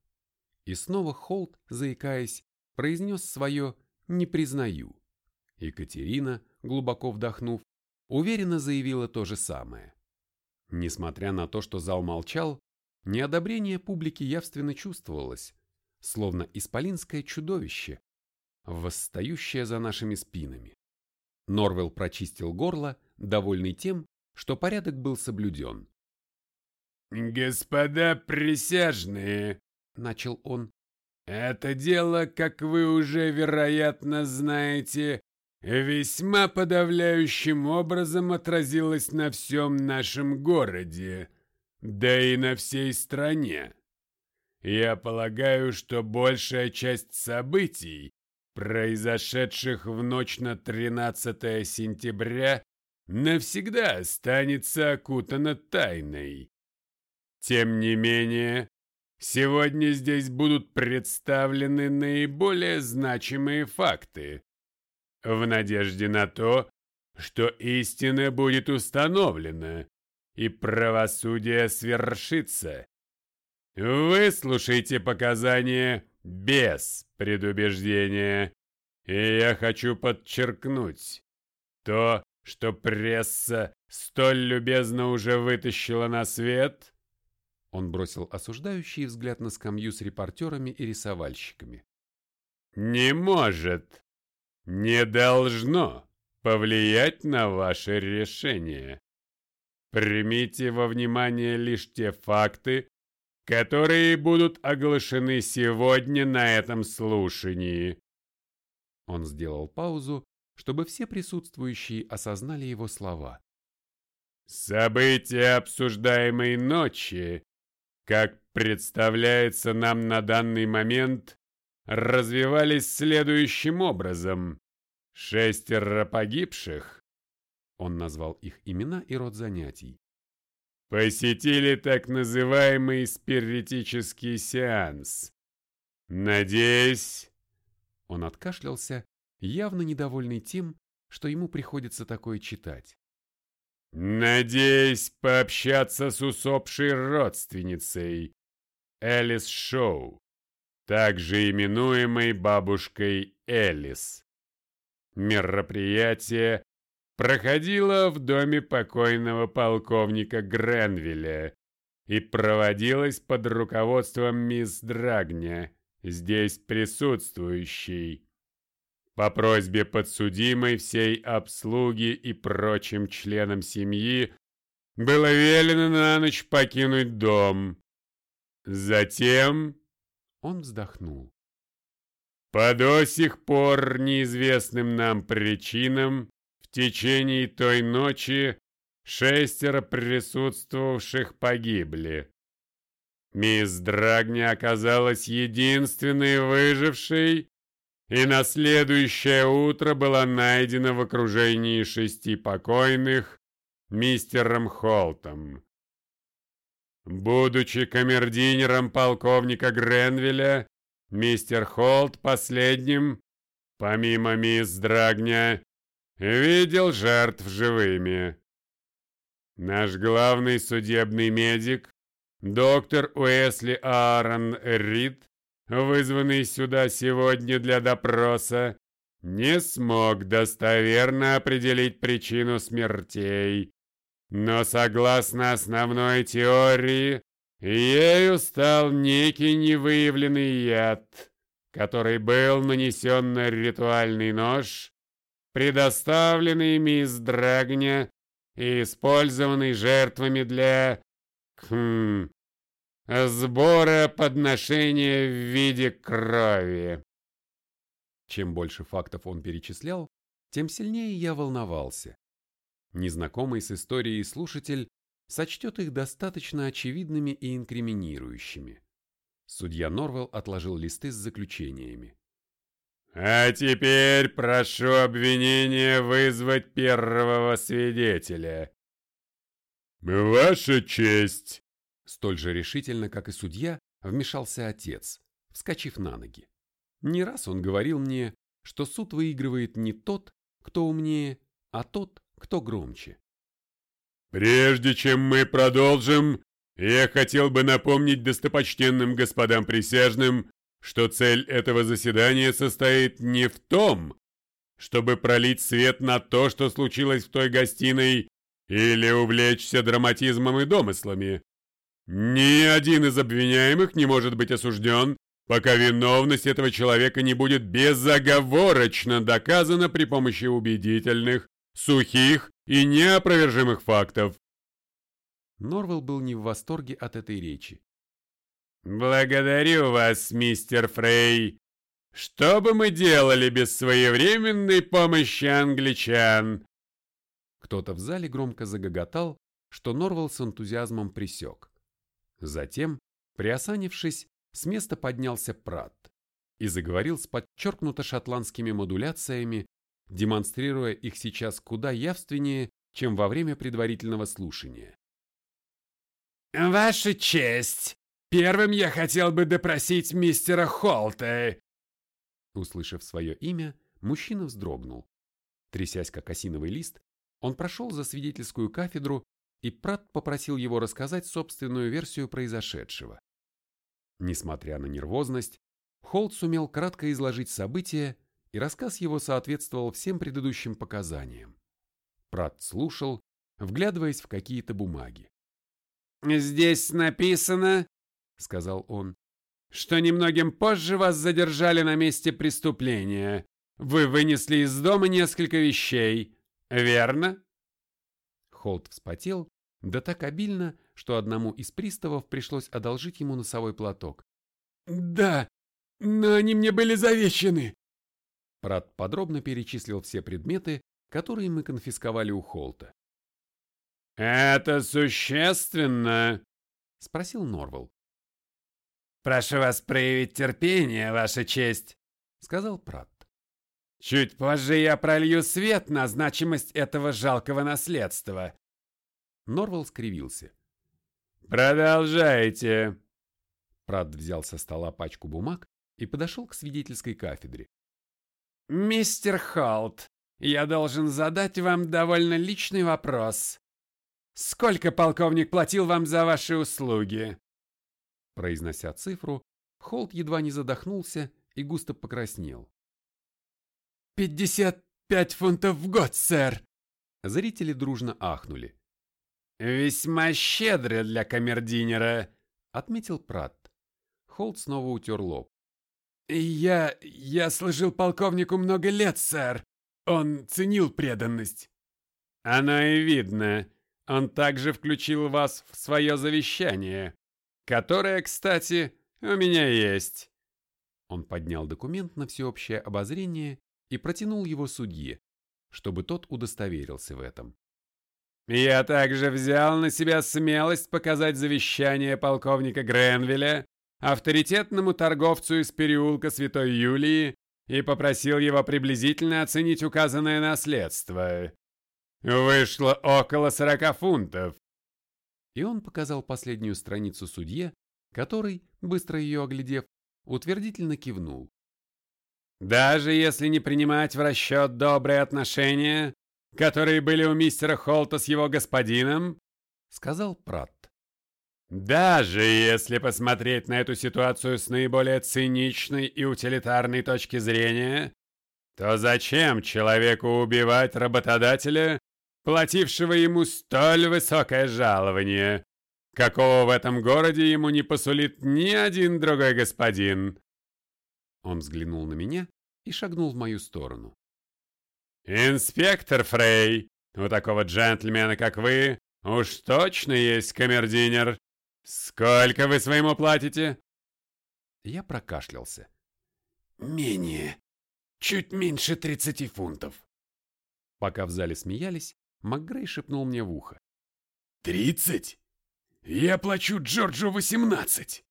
И снова Холт, заикаясь, произнес свое «не признаю». Екатерина, глубоко вдохнув, уверенно заявила то же самое. Несмотря на то, что зал молчал, Неодобрение публики явственно чувствовалось, словно исполинское чудовище, восстающее за нашими спинами. Норвелл прочистил горло, довольный тем, что порядок был соблюден. «Господа присяжные», — начал он, — «это дело, как вы уже, вероятно, знаете, весьма подавляющим образом отразилось на всем нашем городе, да и на всей стране. Я полагаю, что большая часть событий, произошедших в ночь на 13 сентября, навсегда останется окутана тайной. Тем не менее, сегодня здесь будут представлены наиболее значимые факты, в надежде на то, что истина будет установлена и правосудие свершится. Выслушайте показания без предубеждения. И я хочу подчеркнуть то, что пресса столь любезно уже вытащила на свет. Он бросил осуждающий взгляд на скамью с репортерами и рисовальщиками. Не может, не должно повлиять на ваше решение. Примите во внимание лишь те факты, которые будут оглашены сегодня на этом слушании. Он сделал паузу, чтобы все присутствующие осознали его слова. События обсуждаемой ночи, как представляется нам на данный момент, развивались следующим образом. Шестеро погибших, он назвал их имена и род занятий, посетили так называемый спиритический сеанс. Надеюсь, он откашлялся, явно недовольный тем, что ему приходится такое читать. Надеюсь пообщаться с усопшей родственницей, Элис Шоу, также именуемой бабушкой Элис. Мероприятие проходила в доме покойного полковника Гренвилля и проводилась под руководством мисс Драгня, здесь присутствующей. По просьбе подсудимой всей обслуги и прочим членам семьи было велено на ночь покинуть дом. Затем он вздохнул. По до сих пор неизвестным нам причинам течение той ночи шестеро присутствовавших погибли. Мисс Драгни оказалась единственной выжившей, и на следующее утро была найдена в окружении шести покойных мистером Холтом. Будучи камердинером полковника Гренвилля, мистер Холт последним, помимо мисс Драгня, Видел жертв живыми. Наш главный судебный медик, доктор Уэсли Аарон Рид, вызванный сюда сегодня для допроса, не смог достоверно определить причину смертей. Но согласно основной теории, ею стал некий невыявленный яд, который был нанесен на ритуальный нож предоставленный мисс Драгня и использованный жертвами для... Хм... Сбора подношения в виде крови. Чем больше фактов он перечислял, тем сильнее я волновался. Незнакомый с историей слушатель сочтет их достаточно очевидными и инкриминирующими. Судья Норвелл отложил листы с заключениями. А теперь прошу обвинения вызвать первого свидетеля. Ваша честь. Столь же решительно, как и судья, вмешался отец, вскочив на ноги. Не раз он говорил мне, что суд выигрывает не тот, кто умнее, а тот, кто громче. Прежде чем мы продолжим, я хотел бы напомнить достопочтенным господам присяжным, что цель этого заседания состоит не в том, чтобы пролить свет на то, что случилось в той гостиной, или увлечься драматизмом и домыслами, Ни один из обвиняемых не может быть осужден, пока виновность этого человека не будет безоговорочно доказана при помощи убедительных, сухих и неопровержимых фактов. Норвелл был не в восторге от этой речи. «Благодарю вас, мистер Фрей. Что бы мы делали без своевременной помощи англичан?» Кто-то в зале громко загоготал, что Норвелл с энтузиазмом присек. Затем, приосанившись, с места поднялся Прат и заговорил с подчеркнуто шотландскими модуляциями, демонстрируя их сейчас куда явственнее, чем во время предварительного слушания. «Ваша честь, первым я хотел бы допросить мистера Холта». Услышав свое имя, мужчина вздрогнул. Трясясь как осиновый лист, он прошел за свидетельскую кафедру, и Прат попросил его рассказать собственную версию произошедшего. Несмотря на нервозность, Холт сумел кратко изложить события, и рассказ его соответствовал всем предыдущим показаниям. Прат слушал, вглядываясь в какие-то бумаги. «Здесь написано, — сказал он, — что немногим позже вас задержали на месте преступления. Вы вынесли из дома несколько вещей, верно?» Холт вспотел, да так обильно, что одному из приставов пришлось одолжить ему носовой платок. «Да, но они мне были завещены!» Прат подробно перечислил все предметы, которые мы конфисковали у Холта. «Это существенно?» — спросил Норвелл. «Прошу вас проявить терпение, Ваша честь», — сказал Прат. «Чуть позже я пролью свет на значимость этого жалкого наследства». Норвелл скривился. «Продолжайте!» Прат взял со стола пачку бумаг и подошел к свидетельской кафедре. «Мистер Холт, я должен задать вам довольно личный вопрос. Сколько полковник платил вам за ваши услуги?» Произнося цифру, Холт едва не задохнулся и густо покраснел. «Пятьдесят пять фунтов в год, сэр!» Зрители дружно ахнули. «Весьма щедро для камердинера, отметил Пратт. Холт снова утер лоб. «Я... я служил полковнику много лет, сэр. Он ценил преданность». «Оно и видно. Он также включил вас в свое завещание, которое, кстати, у меня есть». Он поднял документ на всеобщее обозрение и протянул его судье, чтобы тот удостоверился в этом. «Я также взял на себя смелость показать завещание полковника Гренвилля авторитетному торговцу из переулка Святой Юлии и попросил его приблизительно оценить указанное наследство. Вышло около сорока фунтов. И он показал последнюю страницу судье, который, быстро ее оглядев, утвердительно кивнул. Даже если не принимать в расчет добрые отношения, которые были у мистера Холта с его господином, сказал Пратт. Даже если посмотреть на эту ситуацию с наиболее циничной и утилитарной точки зрения, то зачем человеку убивать работодателя, платившего ему столь высокое жалование, какого в этом городе ему не посулит ни один другой господин? Он взглянул на меня и шагнул в мою сторону. «Инспектор Фрей, у такого джентльмена, как вы, уж точно есть камердинер. Сколько вы своему платите?» Я прокашлялся. «Менее. Чуть меньше тридцати фунтов». Пока в зале смеялись, МакГрей шепнул мне в ухо. «Тридцать? Я плачу Джорджу восемнадцать!»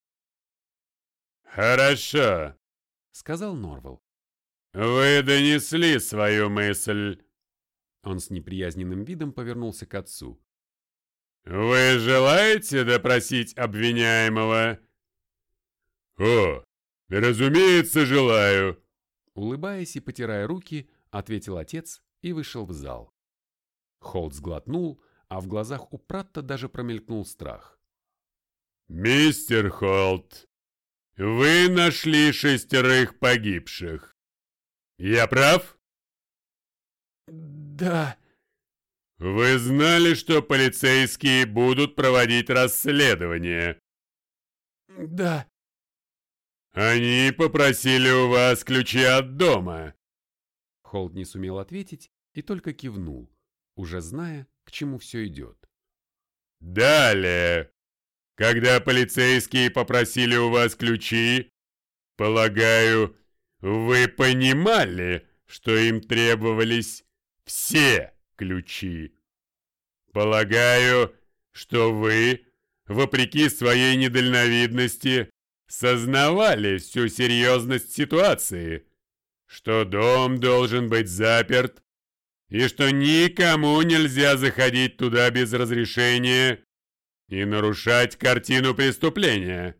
«Хорошо», — сказал Норвелл. «Вы донесли свою мысль!» Он с неприязненным видом повернулся к отцу. «Вы желаете допросить обвиняемого?» «О, разумеется, желаю!» Улыбаясь и потирая руки, ответил отец и вышел в зал. Холт сглотнул, а в глазах у Пратта даже промелькнул страх. «Мистер Холт, вы нашли шестерых погибших. Я прав? Да. Вы знали, что полицейские будут проводить расследование? Да. Они попросили у вас ключи от дома. Холд не сумел ответить и только кивнул, уже зная, к чему все идет. Далее. Когда полицейские попросили у вас ключи, полагаю, вы понимали, что им требовались все ключи. Полагаю, что вы, вопреки своей недальновидности, сознавали всю серьезность ситуации, что дом должен быть заперт и что никому нельзя заходить туда без разрешения и нарушать картину преступления.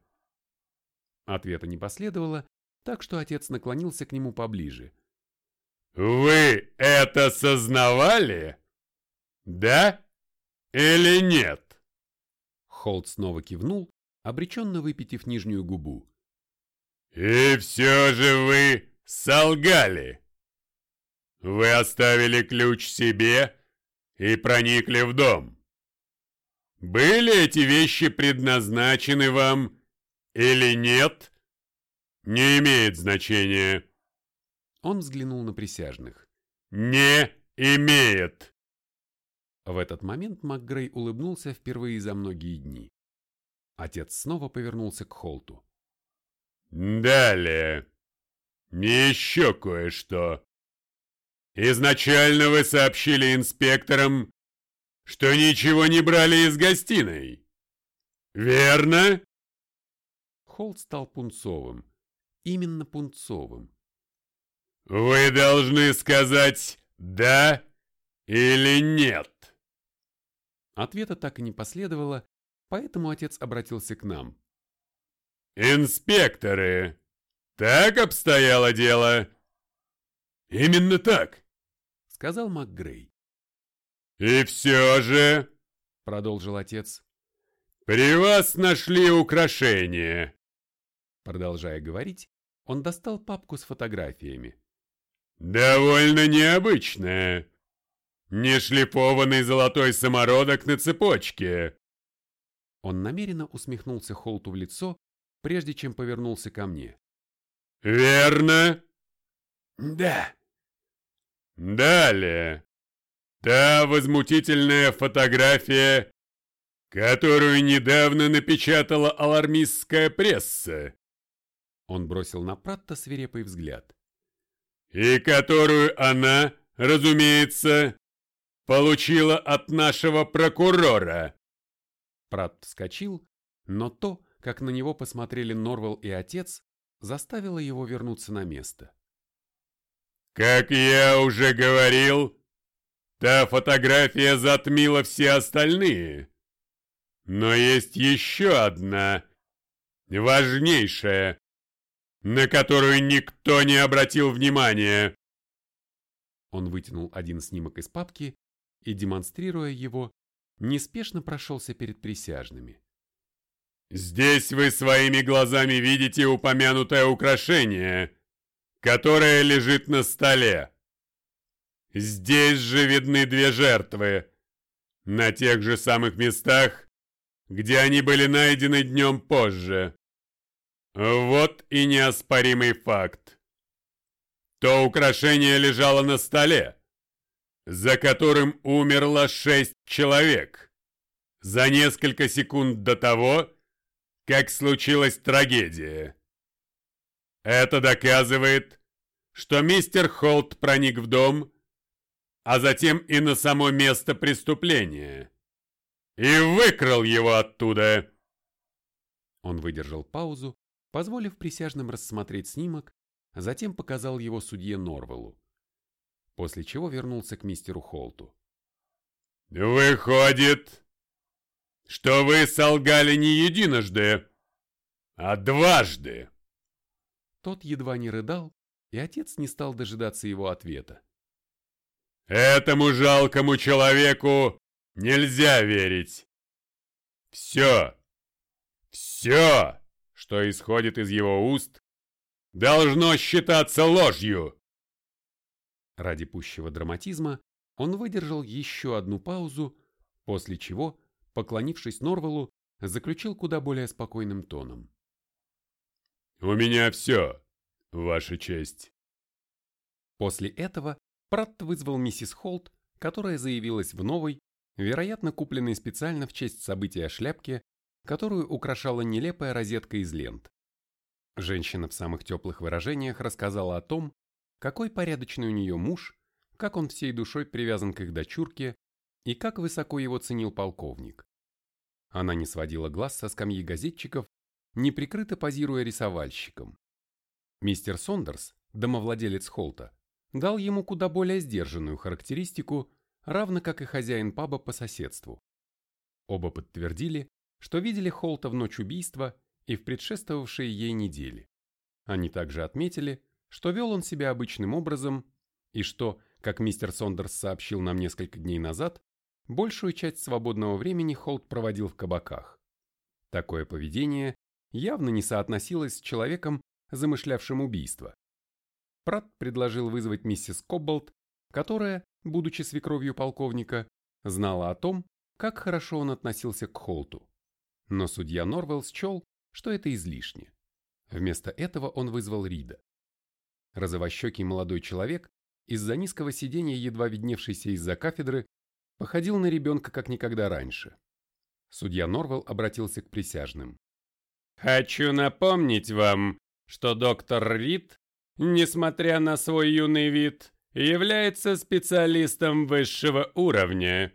Ответа не последовало, так что отец наклонился к нему поближе. «Вы это сознавали? Да или нет?» Холд снова кивнул, обреченно выпитив нижнюю губу. «И все же вы солгали. Вы оставили ключ себе и проникли в дом. Были эти вещи предназначены вам или нет, не имеет значения». Он взглянул на присяжных. «Не имеет!» В этот момент МакГрей улыбнулся впервые за многие дни. Отец снова повернулся к Холту. «Далее. Еще кое-что. Изначально вы сообщили инспекторам, что ничего не брали из гостиной. Верно?» Холт стал пунцовым. Именно пунцовым. «Вы должны сказать «да» или «нет». Ответа так и не последовало, поэтому отец обратился к нам. «Инспекторы, так обстояло дело?» «Именно так», — сказал МакГрей. «И все же», — продолжил отец, — «при вас нашли украшения». Продолжая говорить, он достал папку с фотографиями. «Довольно необычная. Нешлифованный золотой самородок на цепочке». Он намеренно усмехнулся Холту в лицо, прежде чем повернулся ко мне. «Верно?» «Да». «Далее. Та возмутительная фотография, которую недавно напечатала алармистская пресса». Он бросил на Пратта свирепый взгляд и которую она, разумеется, получила от нашего прокурора. Прат вскочил, но то, как на него посмотрели Норвелл и отец, заставило его вернуться на место. Как я уже говорил, та фотография затмила все остальные. Но есть еще одна, важнейшая, на которую никто не обратил внимания. Он вытянул один снимок из папки и, демонстрируя его, неспешно прошелся перед присяжными. «Здесь вы своими глазами видите упомянутое украшение, которое лежит на столе. Здесь же видны две жертвы, на тех же самых местах, где они были найдены днем позже. Вот и неоспоримый факт. То украшение лежало на столе, за которым умерло шесть человек за несколько секунд до того, как случилась трагедия. Это доказывает, что мистер Холт проник в дом, а затем и на само место преступления, и выкрал его оттуда. Он выдержал паузу, позволив присяжным рассмотреть снимок, затем показал его судье Норвеллу, после чего вернулся к мистеру Холту. «Выходит, что вы солгали не единожды, а дважды!» Тот едва не рыдал, и отец не стал дожидаться его ответа. «Этому жалкому человеку нельзя верить! Все! Все!» Что исходит из его уст, должно считаться ложью. Ради пущего драматизма Он выдержал еще одну паузу, после чего, поклонившись Норвеллу, заключил куда более спокойным тоном. «У меня все, Ваша честь». После этого Пратт вызвал миссис Холт, которая заявилась в новой, вероятно, купленной специально в честь события шляпке, которую украшала нелепая розетка из лент. Женщина в самых теплых выражениях рассказала о том, какой порядочный у нее муж, как он всей душой привязан к их дочурке и как высоко его ценил полковник. Она не сводила глаз со скамьи газетчиков, неприкрыто позируя рисовальщиком. Мистер Сондерс, домовладелец Холта, дал ему куда более сдержанную характеристику, равно как и хозяин паба по соседству. Оба подтвердили, что видели Холта в ночь убийства и в предшествовавшие ей недели. Они также отметили, что вел он себя обычным образом и что, как мистер Сондерс сообщил нам несколько дней назад, большую часть свободного времени Холт проводил в кабаках. Такое поведение явно не соотносилось с человеком, замышлявшим убийство. Прат предложил вызвать миссис Кобболт, которая, будучи свекровью полковника, знала о том, как хорошо он относился к Холту. Но судья Норвелл счел, что это излишне. Вместо этого он вызвал Рида. Розовощекий молодой человек, из-за низкого сиденья, едва видневшийся из-за кафедры, походил на ребенка как никогда раньше. Судья Норвелл обратился к присяжным. «Хочу напомнить вам, что доктор Рид, несмотря на свой юный вид, является специалистом высшего уровня.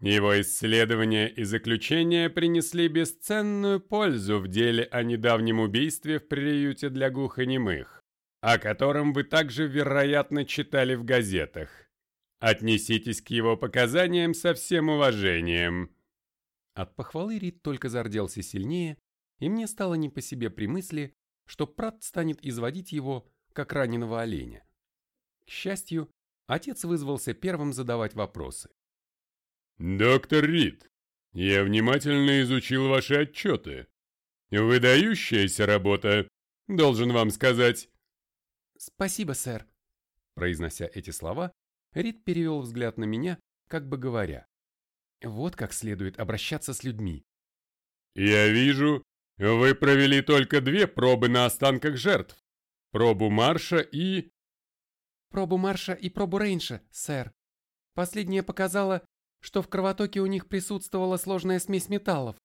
Его исследования и заключения принесли бесценную пользу в деле о недавнем убийстве в приюте для глухонемых, о котором вы также, вероятно, читали в газетах. Отнеситесь к его показаниям со всем уважением. От похвалы Рид только зарделся сильнее, и мне стало не по себе при мысли, что Прат станет изводить его, как раненого оленя. К счастью, отец вызвался первым задавать вопросы. «Доктор Рид, я внимательно изучил ваши отчеты. Выдающаяся работа, должен вам сказать». «Спасибо, сэр». Произнося эти слова, Рид перевел взгляд на меня, как бы говоря. Вот как следует обращаться с людьми. «Я вижу, вы провели только две пробы на останках жертв. Пробу марша и... Пробу марша и пробу рейнша, сэр. Последняя показала, что в кровотоке у них присутствовала сложная смесь металлов.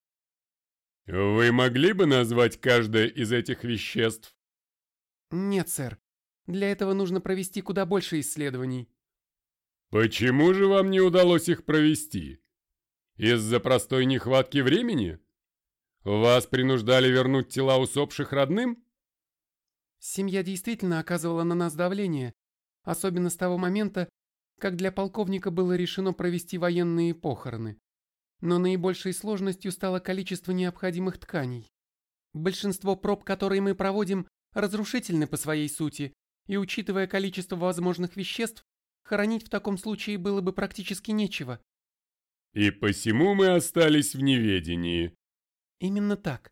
Вы могли бы назвать каждое из этих веществ? Нет, сэр. Для этого нужно провести куда больше исследований. Почему же вам не удалось их провести? Из-за простой нехватки времени? Вас принуждали вернуть тела усопших родным? Семья действительно оказывала на нас давление, особенно с того момента, как для полковника было решено провести военные похороны. Но наибольшей сложностью стало количество необходимых тканей. Большинство проб, которые мы проводим, разрушительны по своей сути, и учитывая количество возможных веществ, хоронить в таком случае было бы практически нечего. И посему мы остались в неведении. Именно так.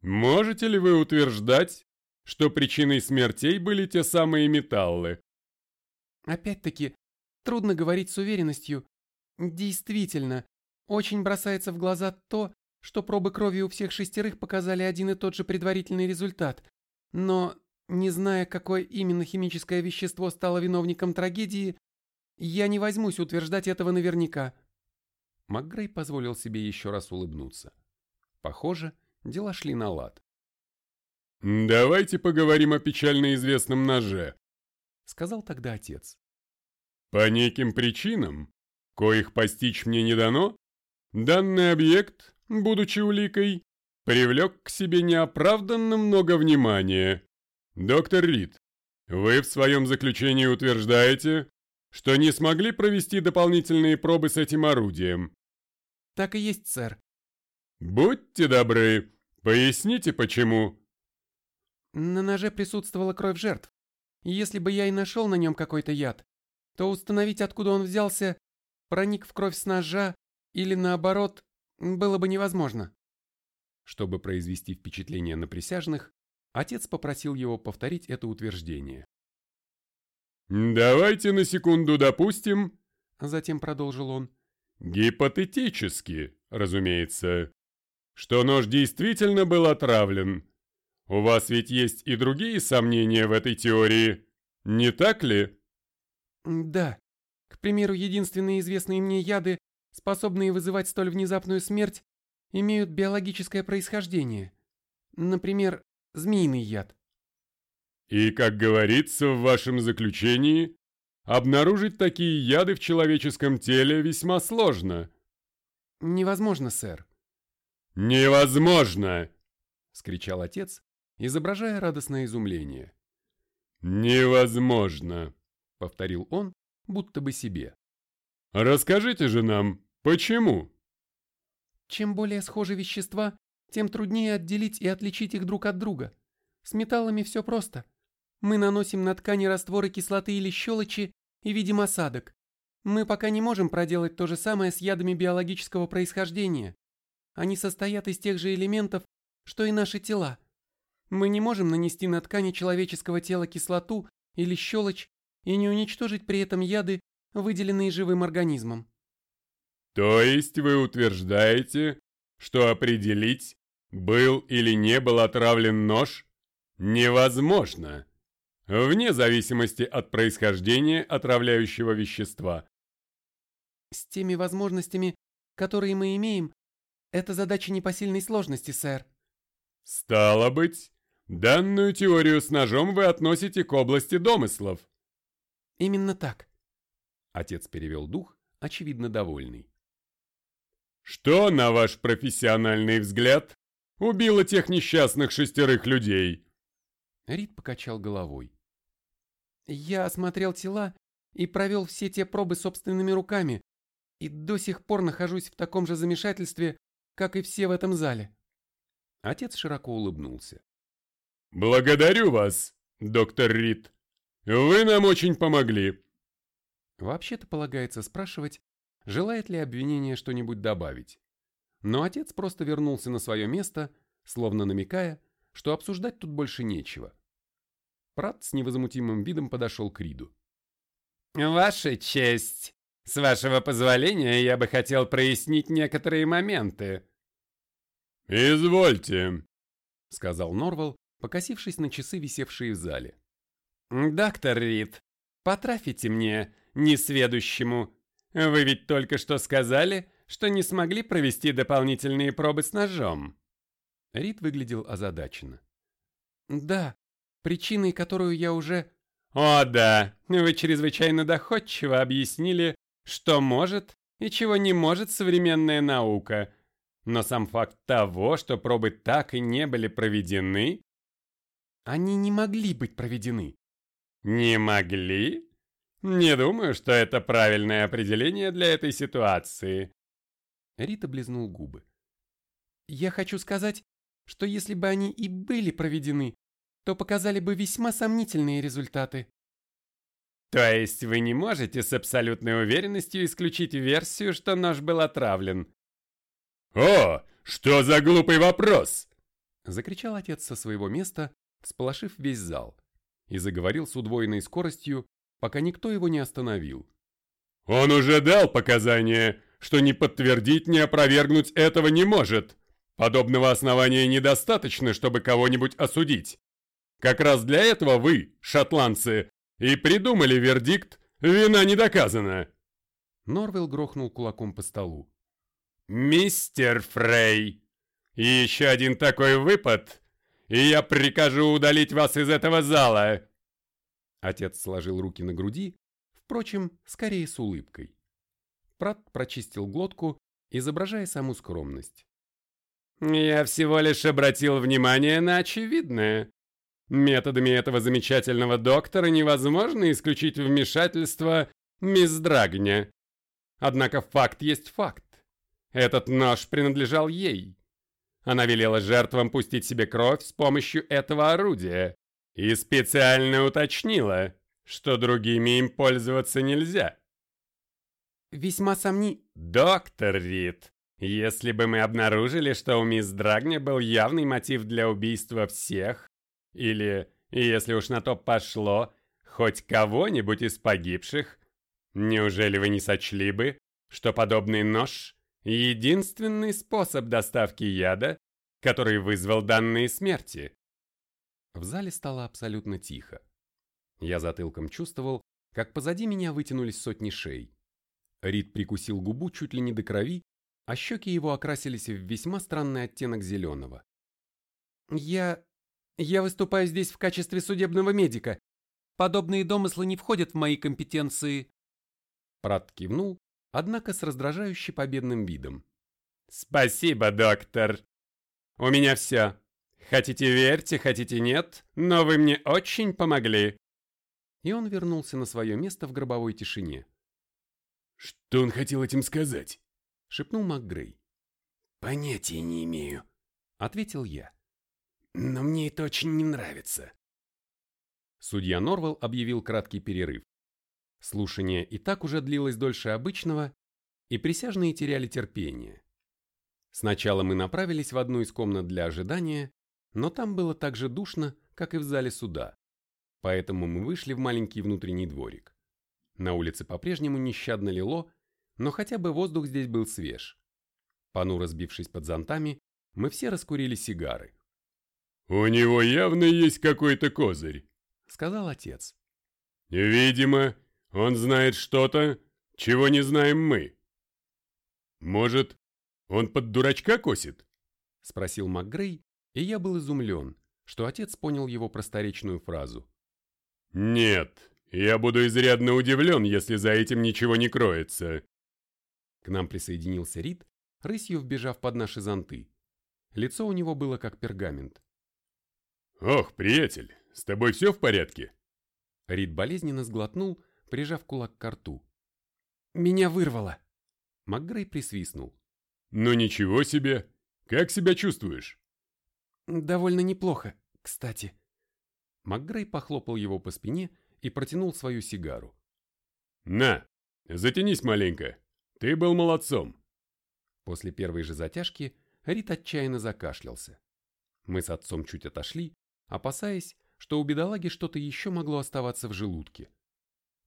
Можете ли вы утверждать, что причиной смертей были те самые металлы? Опять-таки, трудно говорить с уверенностью. Действительно, очень бросается в глаза то, что пробы крови у всех шестерых показали один и тот же предварительный результат. Но, не зная, какое именно химическое вещество стало виновником трагедии, я не возьмусь утверждать этого наверняка. МакГрей позволил себе еще раз улыбнуться. Похоже, дела шли на лад. «Давайте поговорим о печально известном ноже», — сказал тогда отец. «По неким причинам, коих постичь мне не дано, данный объект, будучи уликой, привлек к себе неоправданно много внимания. Доктор Рид, вы в своем заключении утверждаете, что не смогли провести дополнительные пробы с этим орудием. Так и есть, сэр. «Будьте добры, поясните, почему?» На ноже присутствовала кровь жертв. Если бы я и нашел на нем какой-то яд, то установить, откуда он взялся, проник в кровь с ножа или наоборот, было бы невозможно. Чтобы произвести впечатление на присяжных, отец попросил его повторить это утверждение. «Давайте на секунду допустим», Затем продолжил он. Гипотетически, разумеется. Что нож действительно был отравлен. У вас ведь есть и другие сомнения в этой теории, не так ли? Да. К примеру, единственные известные мне яды, способные вызывать столь внезапную смерть, имеют биологическое происхождение. Например, змеиный яд. И, как говорится в вашем заключении, обнаружить такие яды в человеческом теле весьма сложно. Невозможно, сэр. Невозможно! Скричал отец, изображая радостное изумление. Невозможно! Повторил он, будто бы себе. Расскажите же нам, почему? Чем более схожи вещества, тем труднее отделить и отличить их друг от друга. С металлами все просто. Мы наносим на ткани растворы кислоты или щелочи и видим осадок. Мы пока не можем проделать то же самое с ядами биологического происхождения. Они состоят из тех же элементов, что и наши тела. Мы не можем нанести на ткани человеческого тела кислоту или щелочь и не уничтожить при этом яды, выделенные живым организмом. То есть вы утверждаете, что определить, был или не был отравлен нож, невозможно? вне зависимости от происхождения отравляющего вещества. С теми возможностями, которые мы имеем, это задача непосильной сложности, сэр. Стало быть, данную теорию с ножом вы относите к области домыслов. Именно так. Отец перевел дух, очевидно довольный. Что, на ваш профессиональный взгляд, убило тех несчастных шестерых людей? Рид покачал головой. Я осмотрел тела и провел все те пробы собственными руками, и до сих пор нахожусь в таком же замешательстве, как и все в этом зале. Отец широко улыбнулся. Благодарю вас, доктор Рид. Вы нам очень помогли. Вообще-то полагается спрашивать, желает ли обвинение что-нибудь добавить. Но отец просто вернулся на свое место, словно намекая, что обсуждать тут больше нечего. Прат с невозмутимым видом подошел к Риду. «Ваша честь! С вашего позволения я бы хотел прояснить некоторые моменты». «Извольте», — сказал Норвал, покосившись на часы, висевшие в зале. «Доктор Рид, потрафите мне, несведущему. Вы ведь только что сказали, что не смогли провести дополнительные пробы с ножом». Рид выглядел озадаченно. «Да, причиной, которую я уже... О да, вы чрезвычайно доходчиво объяснили, что может и чего не может современная наука. Но сам факт того, что пробы так и не были проведены... Они не могли быть проведены. Не могли? Не думаю, что это правильное определение для этой ситуации. Рита близнул губы. Я хочу сказать, что если бы они и были проведены, то показали бы весьма сомнительные результаты. То есть вы не можете с абсолютной уверенностью исключить версию, что нож был отравлен? О, что за глупый вопрос! Закричал отец со своего места, сполошив весь зал, и заговорил с удвоенной скоростью, пока никто его не остановил. Он уже дал показания, что ни подтвердить, ни опровергнуть этого не может. Подобного основания недостаточно, чтобы кого-нибудь осудить. Как раз для этого вы, шотландцы, и придумали вердикт «Вина не доказана». Норвелл грохнул кулаком по столу. «Мистер Фрей, еще один такой выпад, и я прикажу удалить вас из этого зала!» Отец сложил руки на груди, впрочем, скорее с улыбкой. Прат прочистил глотку, изображая саму скромность. «Я всего лишь обратил внимание на очевидное. Методами этого замечательного доктора невозможно исключить вмешательство мисс Драгня. Однако факт есть факт. Этот нож принадлежал ей. Она велела жертвам пустить себе кровь с помощью этого орудия и специально уточнила, что другими им пользоваться нельзя. Весьма сомни... Доктор Рид, если бы мы обнаружили, что у мисс Драгня был явный мотив для убийства всех, или, если уж на то пошло, хоть кого-нибудь из погибших, Неужели вы не сочли бы, что подобный нож – единственный способ доставки яда, который вызвал данные смерти? В зале стало абсолютно тихо. Я затылком чувствовал, как позади меня вытянулись сотни шей. Рид прикусил губу чуть ли не до крови, а щеки его окрасились в весьма странный оттенок зеленого. «Я... я выступаю здесь в качестве судебного медика. Подобные домыслы не входят в мои компетенции». Прат кивнул, однако с раздражающе победным видом. «Спасибо, доктор. У меня все. Хотите верьте, хотите нет, но вы мне очень помогли». И он вернулся на свое место в гробовой тишине. «Что он хотел этим сказать?» — шепнул МакГрей. «Понятия не имею», — ответил я. «Но мне это очень не нравится». Судья Норвелл объявил краткий перерыв. Слушание и так уже длилось дольше обычного, и присяжные теряли терпение. Сначала мы направились в одну из комнат для ожидания, но там было так же душно, как и в зале суда. Поэтому мы вышли в маленький внутренний дворик. На улице по-прежнему нещадно лило, но хотя бы воздух здесь был свеж. Понуро разбившись под зонтами, мы все раскурили сигары. «У него явно есть какой-то козырь», — сказал отец. «Видимо, он знает что-то, чего не знаем мы. Может, он под дурачка косит?» — спросил МакГрей, и я был изумлен, что отец понял его просторечную фразу. «Нет, я буду изрядно удивлен, если за этим ничего не кроется». К нам присоединился Рид, рысью вбежав под наши зонты. Лицо у него было как пергамент. «Ох, приятель, с тобой все в порядке?» Рид болезненно сглотнул, прижав кулак к рту. «Меня вырвало!» МакГрей присвистнул. «Ну ничего себе! Как себя чувствуешь?» «Довольно неплохо, кстати». МакГрей похлопал его по спине и протянул свою сигару. «На, затянись маленько. Ты был молодцом». После первой же затяжки Рит отчаянно закашлялся. Мы с отцом чуть отошли, опасаясь, что у бедолаги что-то еще могло оставаться в желудке.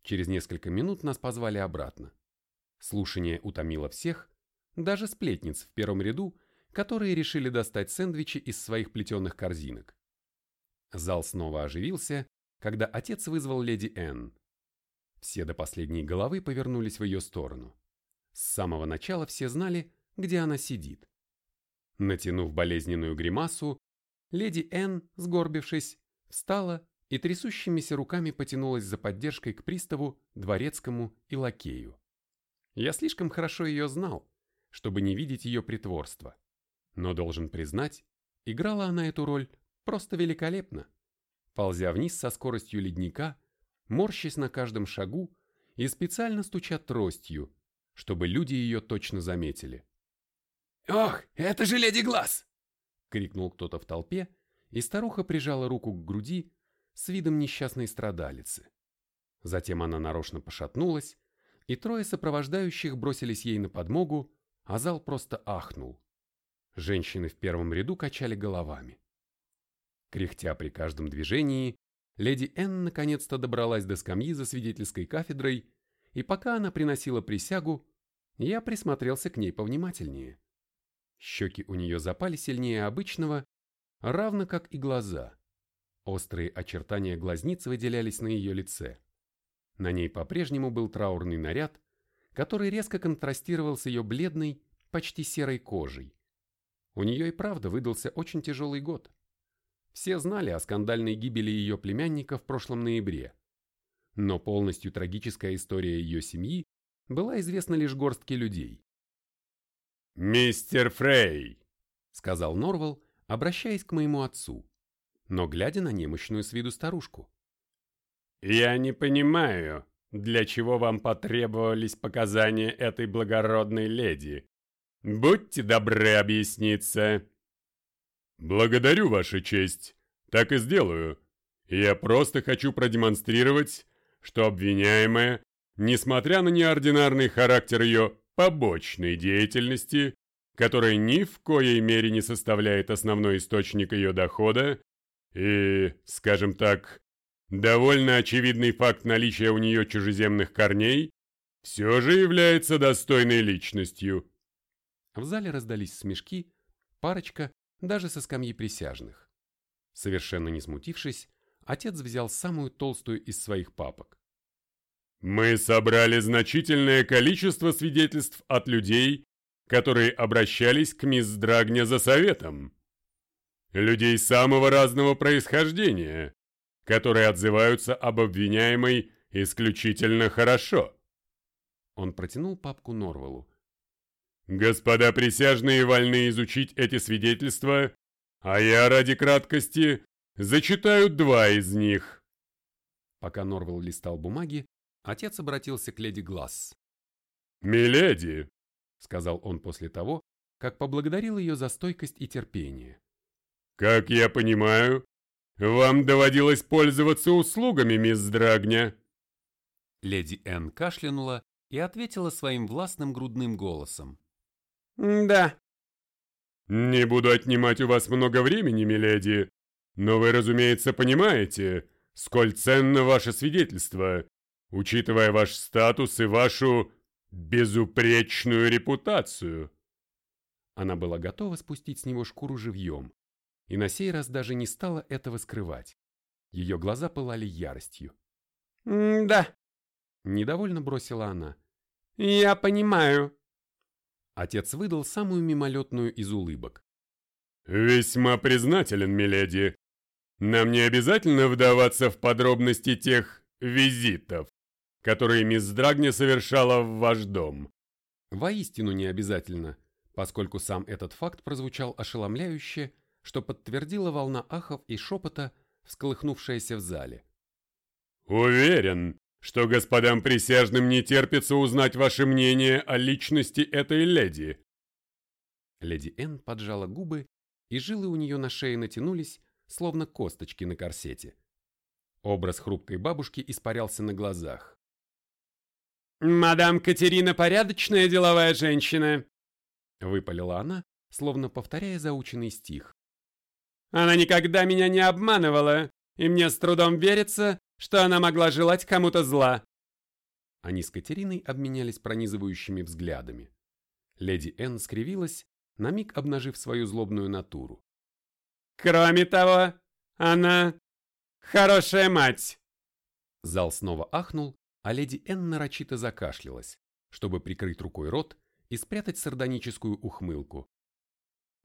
Через несколько минут нас позвали обратно. Слушание утомило всех, даже сплетниц в первом ряду, которые решили достать сэндвичи из своих плетеных корзинок. Зал снова оживился, когда отец вызвал леди Энн. Все до последней головы повернулись в ее сторону. С самого начала все знали, где она сидит. Натянув болезненную гримасу, леди Энн, сгорбившись, встала и трясущимися руками потянулась за поддержкой к приставу, дворецкому и лакею. Я слишком хорошо ее знал, чтобы не видеть ее притворства. Но должен признать, играла она эту роль просто великолепно. Ползя вниз со скоростью ледника, морщась на каждом шагу и специально стуча тростью, чтобы люди ее точно заметили. «Ох, это же леди Глаз!» — крикнул кто-то в толпе, и старуха прижала руку к груди с видом несчастной страдалицы. Затем она нарочно пошатнулась, и трое сопровождающих бросились ей на подмогу, а зал просто ахнул. Женщины в первом ряду качали головами. Кряхтя при каждом движении, леди Энн наконец-то добралась до скамьи за свидетельской кафедрой, и пока она приносила присягу, я присмотрелся к ней повнимательнее. Щеки у нее запали сильнее обычного, равно как и глаза. Острые очертания глазниц выделялись на ее лице. На ней по-прежнему был траурный наряд, который резко контрастировал с ее бледной, почти серой кожей. У нее и правда выдался очень тяжелый год. Все знали о скандальной гибели ее племянника в прошлом ноябре. Но полностью трагическая история ее семьи была известна лишь горстке людей. «Мистер Фрей!» — сказал Норвелл, обращаясь к моему отцу, но глядя на немощную с виду старушку. «Я не понимаю, для чего вам потребовались показания этой благородной леди. Будьте добры объясниться». «Благодарю, Ваша честь. Так и сделаю. Я просто хочу продемонстрировать, что обвиняемая, несмотря на неординарный характер ее побочной деятельности, которая ни в коей мере не составляет основной источник ее дохода, и, скажем так, довольно очевидный факт наличия у нее чужеземных корней, все же является достойной личностью. В зале раздались смешки, парочка даже со скамьи присяжных. Совершенно не смутившись, отец взял самую толстую из своих папок. Мы собрали значительное количество свидетельств от людей, которые обращались к мисс Драгня за советом. Людей самого разного происхождения, которые отзываются об обвиняемой исключительно хорошо. Он протянул папку Норвелу. Господа присяжные вольны изучить эти свидетельства, а я ради краткости зачитаю два из них. Пока Норвелл листал бумаги, отец обратился к леди Гласс. «Миледи», — сказал он после того, как поблагодарил ее за стойкость и терпение. «Как я понимаю, вам доводилось пользоваться услугами мисс Драгня?» Леди Энн кашлянула и ответила своим властным грудным голосом. «Да». «Не буду отнимать у вас много времени, миледи, но вы, разумеется, понимаете, сколь ценно ваше свидетельство, учитывая ваш статус и вашу безупречную репутацию». Она была готова спустить с него шкуру живьем, и на сей раз даже не стала этого скрывать. Ее глаза пылали яростью. «Да», — недовольно бросила она. «Я понимаю». Отец выдал самую мимолетную из улыбок. «Весьма признателен, миледи. Нам не обязательно вдаваться в подробности тех визитов, которые мисс Драгни совершала в ваш дом». Воистину не обязательно, поскольку сам этот факт прозвучал ошеломляюще, что подтвердила волна ахов и шепота, всколыхнувшаяся в зале. «Уверен, что господам присяжным не терпится узнать ваше мнение о личности этой леди». Леди Энн поджала губы, и жилы у нее на шее натянулись, словно косточки на корсете. Образ хрупкой бабушки испарялся на глазах. «Мадам Катерина порядочная деловая женщина», — выпалила она, словно повторяя заученный стих. «Она никогда меня не обманывала, и мне с трудом верится, что она могла желать кому-то зла». Они с Катериной обменялись пронизывающими взглядами. Леди Энн скривилась, на миг обнажив свою злобную натуру. «Кроме того, она хорошая мать!» Зал снова ахнул, а леди Энн нарочито закашлялась, чтобы прикрыть рукой рот и спрятать сардоническую ухмылку.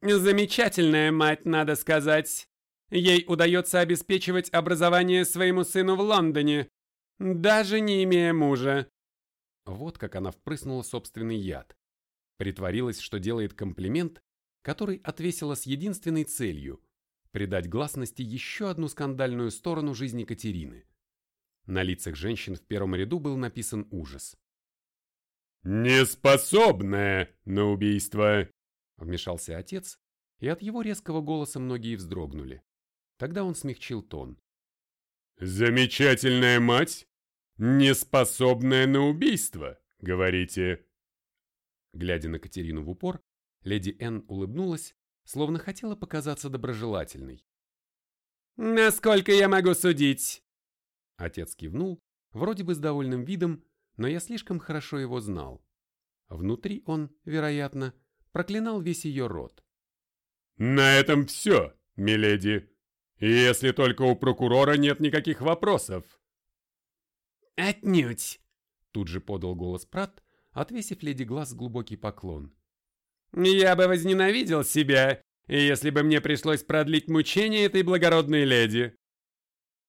«Замечательная мать, надо сказать. Ей удается обеспечивать образование своему сыну в Лондоне, даже не имея мужа». Вот как она впрыснула собственный яд. Притворилась, что делает комплимент, который отвесила с единственной целью – придать гласности еще одну скандальную сторону жизни Катерины. На лицах женщин в первом ряду был написан ужас. «Неспособная на убийство!» – вмешался отец, и от его резкого голоса многие вздрогнули. Тогда он смягчил тон. «Замечательная мать, неспособная на убийство, говорите?» Глядя на Катерину в упор, леди Энн улыбнулась, словно хотела показаться доброжелательной. «Насколько я могу судить?» Отец кивнул, вроде бы с довольным видом, но я слишком хорошо его знал. Внутри он, вероятно, проклинал весь ее род. «На этом все, миледи!» Если только у прокурора нет никаких вопросов. Отнюдь, тут же подал голос Прат, отвесив леди Глаз глубокий поклон. Я бы возненавидел себя, если бы мне пришлось продлить мучения этой благородной леди.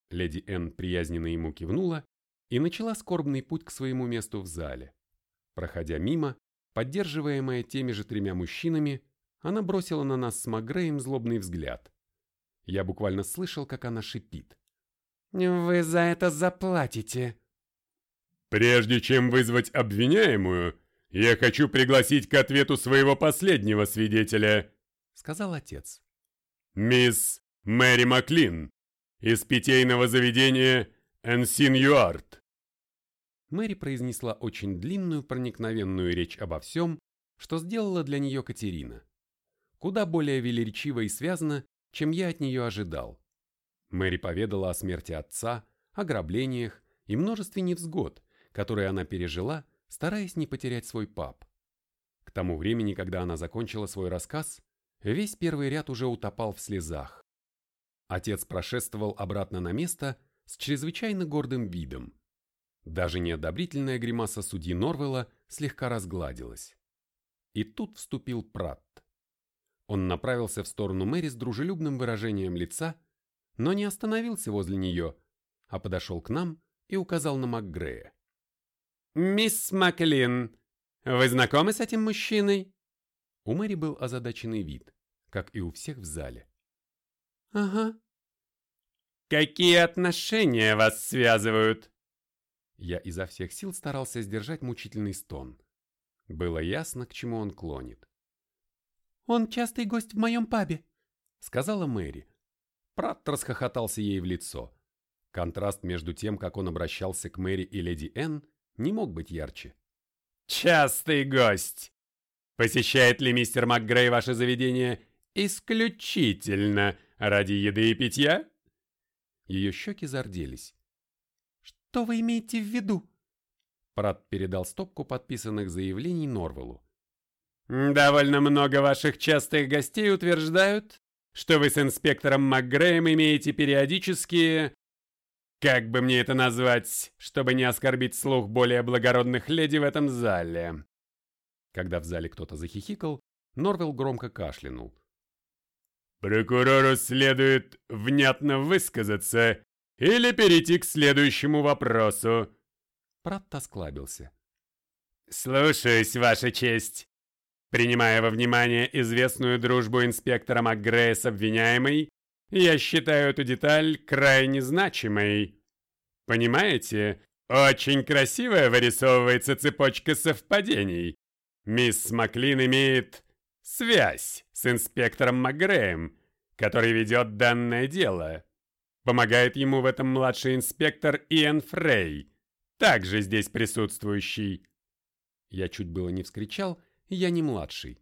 Леди Энн приязненно ему кивнула и начала скорбный путь к своему месту в зале. Проходя мимо, поддерживаемая теми же тремя мужчинами, она бросила на нас с Магреем злобный взгляд. Я буквально слышал, как она шипит. «Вы за это заплатите!» «Прежде чем вызвать обвиняемую, я хочу пригласить к ответу своего последнего свидетеля», — сказал отец. «Мисс Мэри Маклин из питейного заведения Энсин Юарт». Мэри произнесла очень длинную проникновенную речь обо всем, что сделала для нее Катерина. Куда более велеречиво и связано, чем я от нее ожидал. Мэри поведала о смерти отца, ограблениях и множестве невзгод, которые она пережила, стараясь не потерять свой пап. К тому времени, когда она закончила свой рассказ, весь первый ряд уже утопал в слезах. Отец прошествовал обратно на место с чрезвычайно гордым видом. Даже неодобрительная гримаса судьи Норвелла слегка разгладилась. И тут вступил Пратт. Он направился в сторону Мэри с дружелюбным выражением лица, но не остановился возле нее, а подошел к нам и указал на МакГрея. «Мисс Маклин, вы знакомы с этим мужчиной?» У Мэри был озадаченный вид, как и у всех в зале. Ага. Какие отношения вас связывают? Я изо всех сил старался сдержать мучительный стон. Было ясно, к чему он клонит. «Он частый гость в моем пабе», — сказала Мэри. Пратт расхохотался ей в лицо. Контраст между тем, как он обращался к Мэри и леди Энн, не мог быть ярче. «Частый гость! Посещает ли мистер МакГрей ваше заведение исключительно ради еды и питья?» Ее щеки зарделись. «Что вы имеете в виду?» Прат передал стопку подписанных заявлений Норвелу. «Довольно много ваших частых гостей утверждают, что вы с инспектором МакГреем имеете периодические... Как бы мне это назвать, чтобы не оскорбить слух более благородных леди в этом зале?» Когда в зале кто-то захихикал, Норвел громко кашлянул. «Прокурору следует внятно высказаться или перейти к следующему вопросу». Пратт осклабился. «Слушаюсь, Ваша честь. Принимая во внимание известную дружбу инспектора МакГрея с обвиняемой, я считаю эту деталь крайне значимой. Понимаете, очень красивая вырисовывается цепочка совпадений. Мисс Маклин имеет связь с инспектором МакГреем, который ведет данное дело. Помогает ему в этом младший инспектор Иэн Фрей, также здесь присутствующий. Я чуть было не вскричал, я не младший.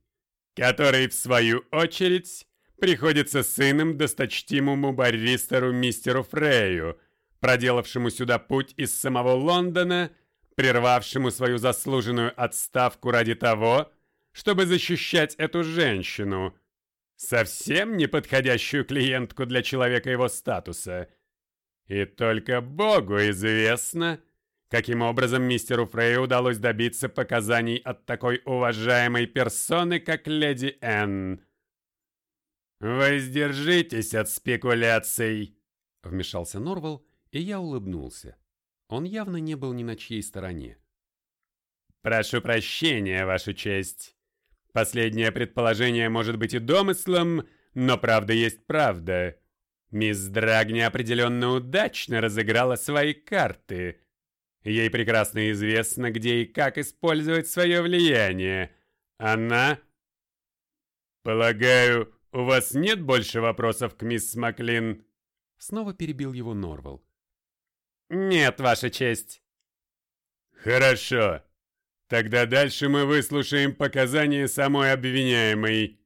Который, в свою очередь, приходится сыном досточтимому баристеру мистеру Фрею, проделавшему сюда путь из самого Лондона, прервавшему свою заслуженную отставку ради того, чтобы защищать эту женщину, совсем неподходящую клиентку для человека его статуса. И только Богу известно, каким образом мистеру Фрею удалось добиться показаний от такой уважаемой персоны, как леди Энн. «Воздержитесь от спекуляций», — вмешался Норвал, и я улыбнулся. Он явно не был ни на чьей стороне. «Прошу прощения, Ваша честь. Последнее предположение может быть и домыслом, но правда есть правда. Мисс Драгни определенно удачно разыграла свои карты. Ей прекрасно известно, где и как использовать свое влияние. Она... Полагаю, у вас нет больше вопросов к мисс Маклин? Снова перебил его Норвал. Нет, Ваша честь. Хорошо. Тогда дальше мы выслушаем показания самой обвиняемой.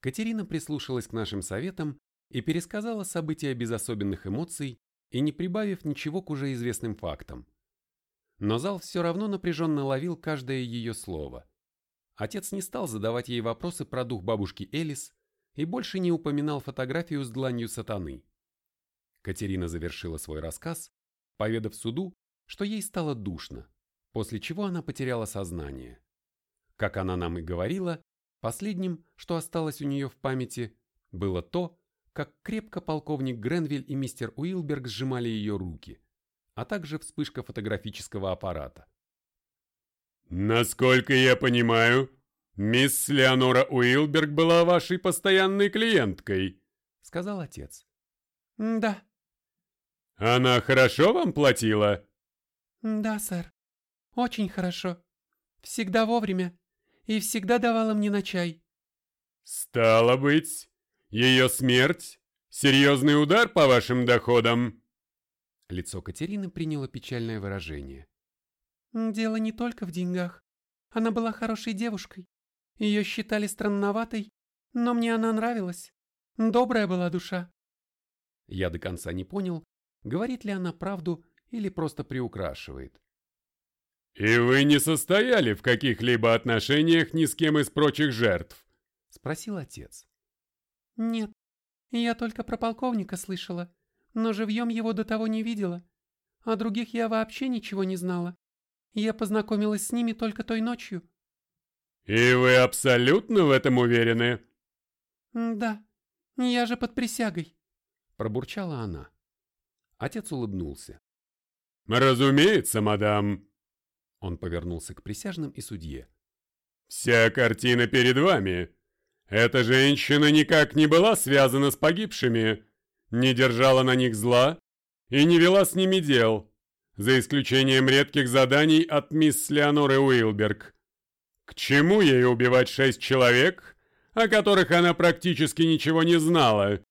Катерина прислушалась к нашим советам и пересказала события без особенных эмоций и не прибавив ничего к уже известным фактам. Но зал все равно напряженно ловил каждое ее слово. Отец не стал задавать ей вопросы про дух бабушки Элис и больше не упоминал фотографию с дланью сатаны. Катерина завершила свой рассказ, поведав суду, что ей стало душно, после чего она потеряла сознание. Как она нам и говорила, последним, что осталось у нее в памяти, было то, как крепко полковник Гренвиль и мистер Уилберг сжимали ее руки, а также вспышка фотографического аппарата. «Насколько я понимаю, мисс Леонора Уилберг была вашей постоянной клиенткой», — сказал отец. «Да». «Она хорошо вам платила?» «Да, сэр. Очень хорошо. Всегда вовремя. И всегда давала мне на чай». «Стало быть, ее смерть — серьезный удар по вашим доходам?» Лицо Катерины приняло печальное выражение. «Дело не только в деньгах. Она была хорошей девушкой. Ее считали странноватой, но мне она нравилась. Добрая была душа». Я до конца не понял, говорит ли она правду или просто приукрашивает. «И вы не состояли в каких-либо отношениях ни с кем из прочих жертв?» — спросил отец. «Нет, я только про полковника слышала, но живьем его до того не видела. О других я вообще ничего не знала. Я познакомилась с ними только той ночью». «И вы абсолютно в этом уверены?» «Да, я же под присягой», — пробурчала она. Отец улыбнулся. «Разумеется, мадам». Он повернулся к присяжным и судье. «Вся картина перед вами. Эта женщина никак не была связана с погибшими, не держала на них зла и не вела с ними дел, за исключением редких заданий от мисс Леоноры Уилберг. К чему ей убивать шесть человек, о которых она практически ничего не знала?»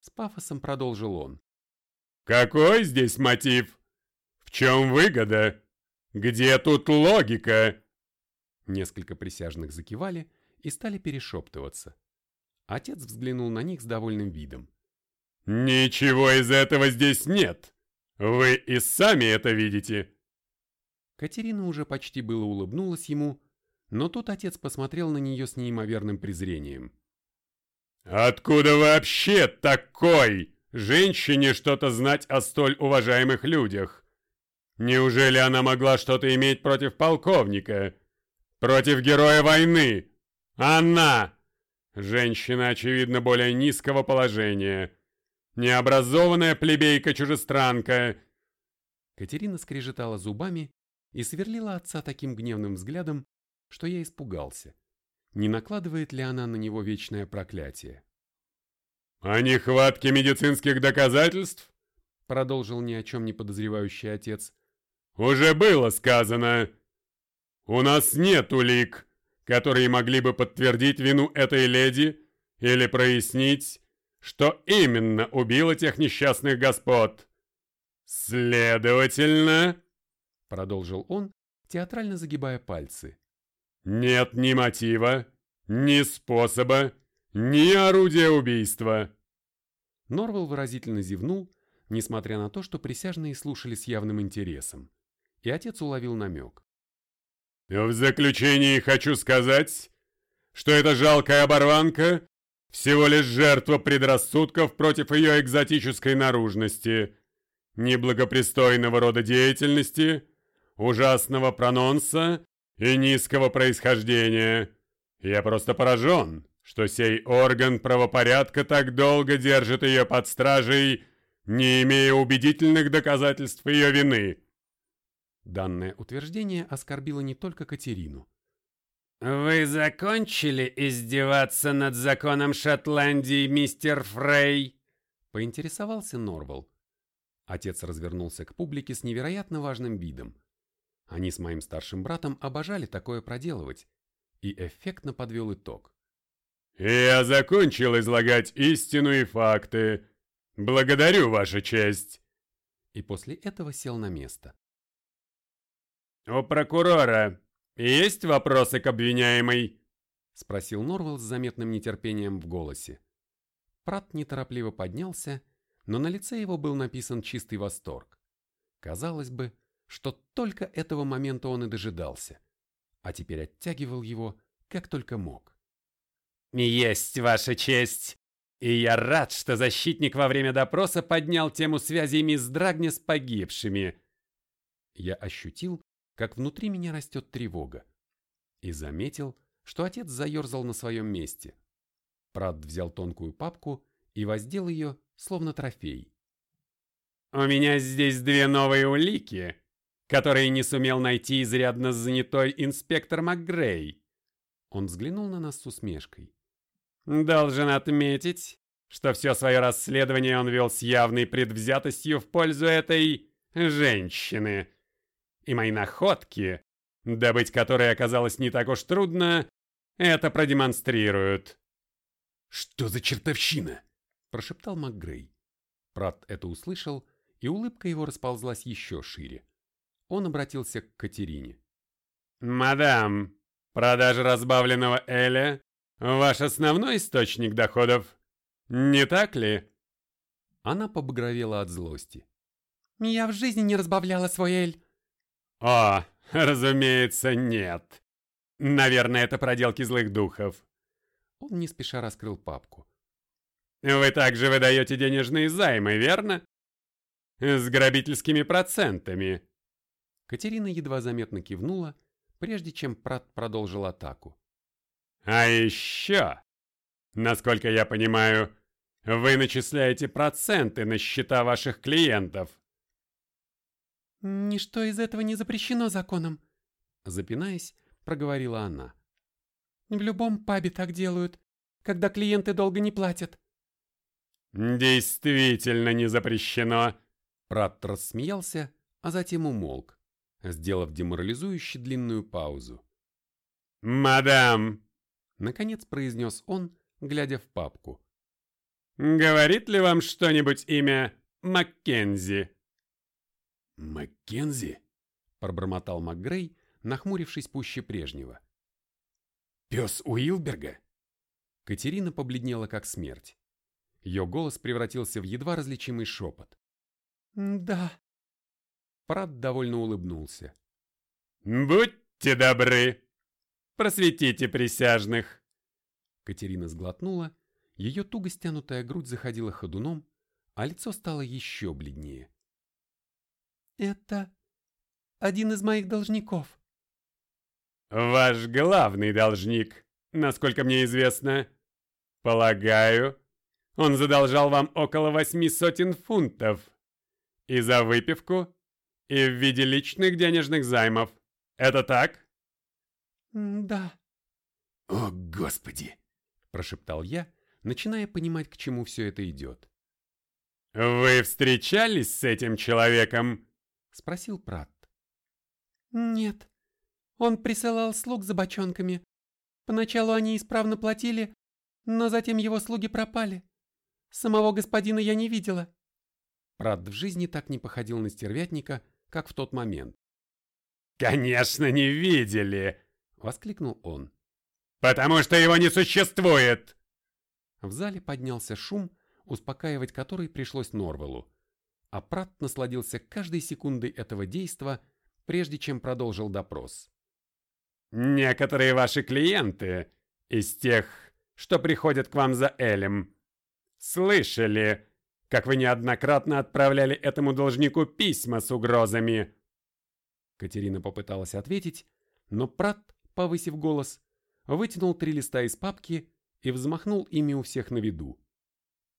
С пафосом продолжил он. «Какой здесь мотив? В чем выгода? Где тут логика?» Несколько присяжных закивали и стали перешептываться. Отец взглянул на них с довольным видом. «Ничего из этого здесь нет. Вы и сами это видите». Катерина уже почти было улыбнулась ему, но тут отец посмотрел на нее с неимоверным презрением. «Откуда вообще такой женщине что-то знать о столь уважаемых людях? Неужели она могла что-то иметь против полковника? Против героя войны? Она! Женщина, очевидно, более низкого положения. Необразованная плебейка-чужестранка!» Катерина скрежетала зубами и сверлила отца таким гневным взглядом, что я испугался. Не накладывает ли она на него вечное проклятие? «О нехватке медицинских доказательств?» Продолжил ни о чем не подозревающий отец. «Уже было сказано. У нас нет улик, которые могли бы подтвердить вину этой леди или прояснить, что именно убило тех несчастных господ. Следовательно...» Продолжил он, театрально загибая пальцы. Нет ни мотива, ни способа, ни орудия убийства. Норвелл выразительно зевнул, несмотря на то, что присяжные слушали с явным интересом. И отец уловил намек. В заключении хочу сказать, что эта жалкая оборванка всего лишь жертва предрассудков против ее экзотической наружности, неблагопристойного рода деятельности, ужасного прононса и низкого происхождения. Я просто поражен, что сей орган правопорядка так долго держит ее под стражей, не имея убедительных доказательств ее вины. Данное утверждение оскорбило не только Катерину. «Вы закончили издеваться над законом Шотландии, мистер Фрей?» — поинтересовался Норвал. Отец развернулся к публике с невероятно важным видом. Они с моим старшим братом обожали такое проделывать, и эффектно подвел итог. «Я закончил излагать истину и факты. Благодарю, Ваша честь!» И после этого сел на место. «У прокурора есть вопросы к обвиняемой?» — спросил Норвелл с заметным нетерпением в голосе. Прат неторопливо поднялся, но на лице его был написан чистый восторг. Казалось бы, что только этого момента он и дожидался, а теперь оттягивал его, как только мог. «Есть, Ваша честь! И я рад, что защитник во время допроса поднял тему связи мисс Драгни с погибшими». Я ощутил, как внутри меня растет тревога, и заметил, что отец заерзал на своем месте. Прат взял тонкую папку и воздел ее, словно трофей. «У меня здесь две новые улики», которые не сумел найти изрядно занятой инспектор МакГрей. Он взглянул на нас с усмешкой. Должен отметить, что все свое расследование он вел с явной предвзятостью в пользу этой женщины. И мои находки, добыть которые оказалось не так уж трудно, это продемонстрируют. «Что за чертовщина?» – прошептал МакГрей. Прат это услышал, и улыбка его расползлась еще шире. Он обратился к Катерине. «Мадам, продажа разбавленного Эля – ваш основной источник доходов, не так ли?» Она побагровела от злости. «Я в жизни не разбавляла свой Эль». «О, Разумеется, нет. Наверное, это проделки злых духов. Он не спеша раскрыл папку. Вы также выдаете денежные займы, верно? С грабительскими процентами. Катерина едва заметно кивнула, прежде чем Прат продолжил атаку. А еще, насколько я понимаю, вы начисляете проценты на счета ваших клиентов. Ничто из этого не запрещено законом, запинаясь, проговорила она. В любом пабе так делают, когда клиенты долго не платят. Действительно не запрещено. Пратт рассмеялся, а затем умолк, сделав деморализующе длинную паузу. «Мадам!» — наконец произнес он, глядя в папку. «Говорит ли вам что-нибудь имя Маккензи?» «Маккензи?» — пробормотал МакГрей, нахмурившись пуще прежнего. «Пес Уилберга?» Катерина побледнела как смерть. Ее голос превратился в едва различимый шепот. «Да». Прат довольно улыбнулся. «Будьте добры, просветите присяжных». Катерина сглотнула, ее туго стянутая грудь заходила ходуном, а лицо стало еще бледнее. «Это один из моих должников». «Ваш главный должник, насколько мне известно. Полагаю, он задолжал вам около восьми сотен фунтов. И за выпивку, и в виде личных денежных займов. Это так?» «Да». «О, Господи!» – прошептал я, начиная понимать, к чему все это идет. «Вы встречались с этим человеком?» – спросил Пратт. «Нет. Он присылал слуг за бочонками. Поначалу они исправно платили, но затем его слуги пропали. Самого господина я не видела». Пратт в жизни так не походил на стервятника, как в тот момент. «Конечно, не видели!» — воскликнул он. «Потому что его не существует!» В зале поднялся шум, успокаивать который пришлось Норвелу. А Пратт насладился каждой секундой этого действа, прежде чем продолжил допрос. «Некоторые ваши клиенты, из тех, что приходят к вам за Элем, слышали, как вы неоднократно отправляли этому должнику письма с угрозами». Катерина попыталась ответить, но Пратт, повысив голос, вытянул три листа из папки и взмахнул ими у всех на виду.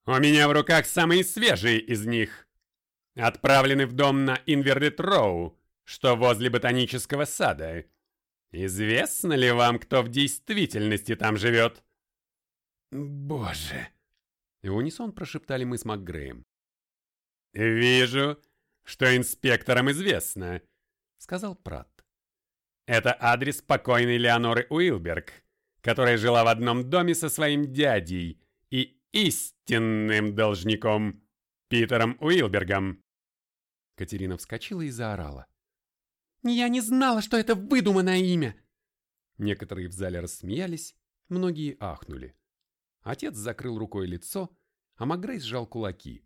«У меня в руках самые свежие из них. Отправлены в дом на Инвердит Роу, что возле ботанического сада. Известно ли вам, кто в действительности там живет?» «Боже!» В унисон прошептали мы с МакГреем. «Вижу, что инспекторам известно», — сказал Пратт. «Это адрес покойной Леоноры Уилберг, которая жила в одном доме со своим дядей и истинным должником Питером Уилбергом. Катерина вскочила и заорала. «Я не знала, что это выдуманное имя!» Некоторые в зале рассмеялись, многие ахнули. Отец закрыл рукой лицо, а Магрей сжал кулаки.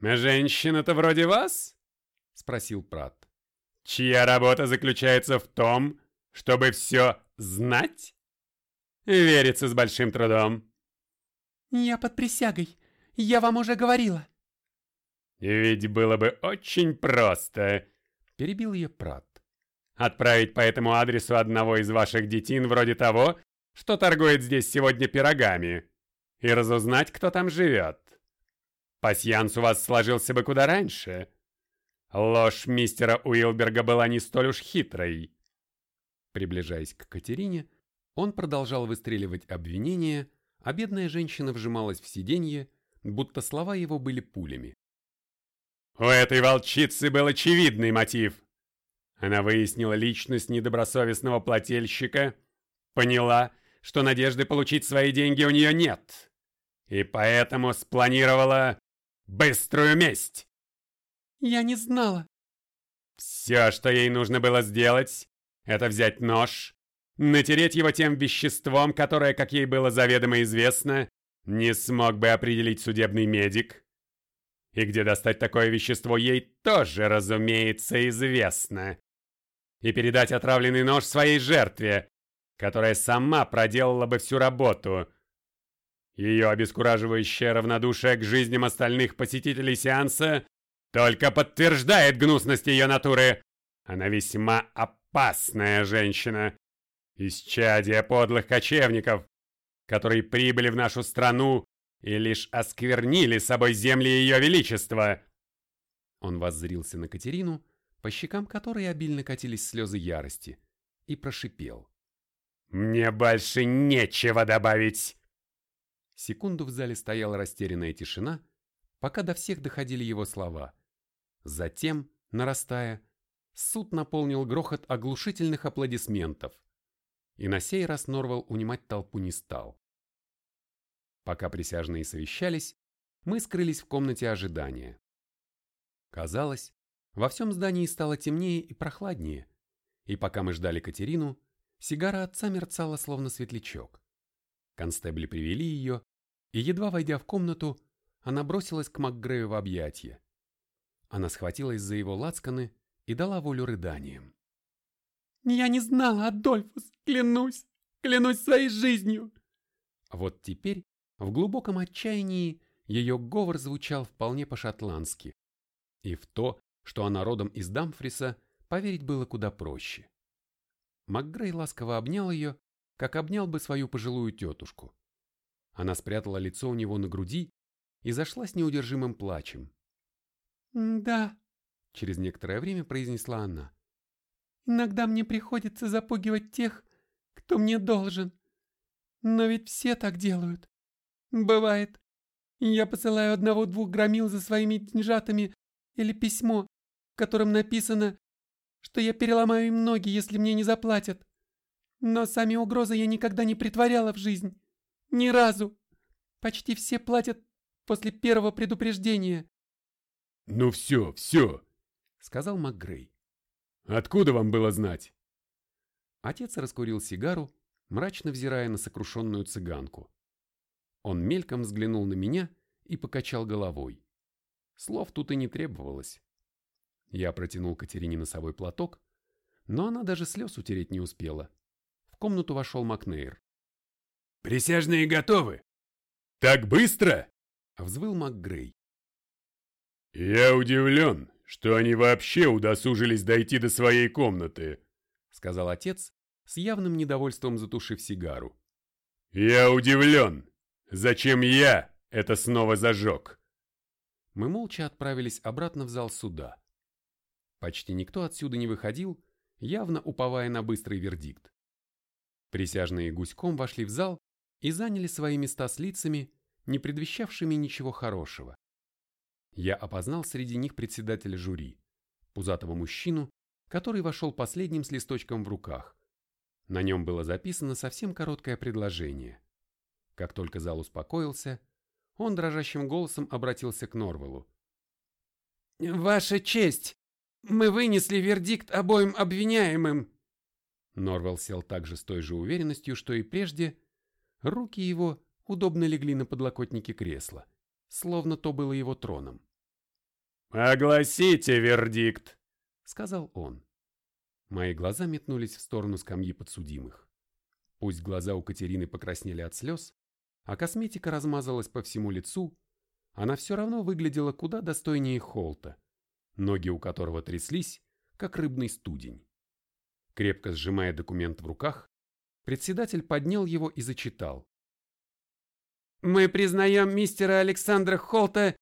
«Женщина-то вроде вас?» — спросил Прат. «Чья работа заключается в том, чтобы все знать?» Верится с большим трудом. Я под присягой. Я вам уже говорила. Ведь было бы очень просто, перебил ее Прат. Отправить по этому адресу одного из ваших детин вроде того, что торгует здесь сегодня пирогами, и разузнать, кто там живет. Пасьянс у вас сложился бы куда раньше. Ложь мистера Уилберга была не столь уж хитрой. Приближаясь к Катерине, он продолжал выстреливать обвинения, а бедная женщина вжималась в сиденье, будто слова его были пулями. У этой волчицы был очевидный мотив. Она выяснила личность недобросовестного плательщика, поняла, что надежды получить свои деньги у нее нет, и поэтому спланировала быструю месть. Я не знала. Все, что ей нужно было сделать, это взять нож, натереть его тем веществом, которое, как ей было заведомо известно, не смог бы определить судебный медик. И где достать такое вещество ей тоже, разумеется, известно. и передать отравленный нож своей жертве, которая сама проделала бы всю работу. Ее обескураживающее равнодушие к жизням остальных посетителей сеанса только подтверждает гнусность ее натуры. Она весьма опасная женщина. Исчадие подлых кочевников, которые прибыли в нашу страну и лишь осквернили собой земли Ее Величества. Он воззрился на Катерину, по щекам которой обильно катились слезы ярости, и прошипел. «Мне больше нечего добавить!» Секунду в зале стояла растерянная тишина, пока до всех доходили его слова. Затем, нарастая, суд наполнил грохот оглушительных аплодисментов. И на сей раз Норвал унимать толпу не стал. Пока присяжные совещались, мы скрылись в комнате ожидания. Казалось, во всем здании стало темнее и прохладнее, и пока мы ждали Катерину, сигара отца мерцала словно светлячок. Констебли привели ее, и едва войдя в комнату, она бросилась к МакГрею в объятия. Она схватилась за его лацканы и дала волю рыданиям. «Я не знала, Адольфус, клянусь, клянусь своей жизнью!» Вот теперь, в глубоком отчаянии, ее говор звучал вполне по-шотландски. И в то, что она родом из Дамфриса, поверить было куда проще. МакГрей ласково обнял ее, как обнял бы свою пожилую тетушку. Она спрятала лицо у него на груди и зашла с неудержимым плачем. «Да», — через некоторое время произнесла она. «Иногда мне приходится запугивать тех, кто мне должен. Но ведь все так делают. Бывает. Я посылаю одного-двух громил за своими деньжатами или письмо, в котором написано, что я переломаю им ноги, если мне не заплатят. Но сами угрозы я никогда не притворяла в жизнь. Ни разу. Почти все платят после первого предупреждения. «Ну все, все», — сказал МакГрей. «Откуда вам было знать?» Отец раскурил сигару, мрачно взирая на сокрушенную цыганку. Он мельком взглянул на меня и покачал головой. Слов тут и не требовалось. Я протянул Катерине носовой платок, но она даже слез утереть не успела. В комнату вошел Макнейр. «Присяжные готовы!» «Так быстро?» — взвыл МакГрей. «Я удивлен, что они вообще удосужились дойти до своей комнаты», — сказал отец, с явным недовольством затушив сигару. «Я удивлен, зачем я это снова зажег?» мы молча отправились обратно в зал суда. Почти никто отсюда не выходил, явно уповая на быстрый вердикт. Присяжные гуськом вошли в зал и заняли свои места с лицами, не предвещавшими ничего хорошего. Я опознал среди них председателя жюри, пузатого мужчину, который вошел последним с листочком в руках. На нем было записано совсем короткое предложение. Как только зал успокоился, он дрожащим голосом обратился к Норвеллу. «Ваша честь! Мы вынесли вердикт обоим обвиняемым!» Норвелл сел также с той же уверенностью, что и прежде. Руки его удобно легли на подлокотники кресла, словно то было его троном. «Огласите вердикт!» — сказал он. Мои глаза метнулись в сторону скамьи подсудимых. Пусть глаза у Катерины покраснели от слез, а косметика размазалась по всему лицу, она все равно выглядела куда достойнее Холта, ноги у которого тряслись, как рыбный студень. Крепко сжимая документ в руках, председатель поднял его и зачитал. «Мы признаем мистера Александра Холта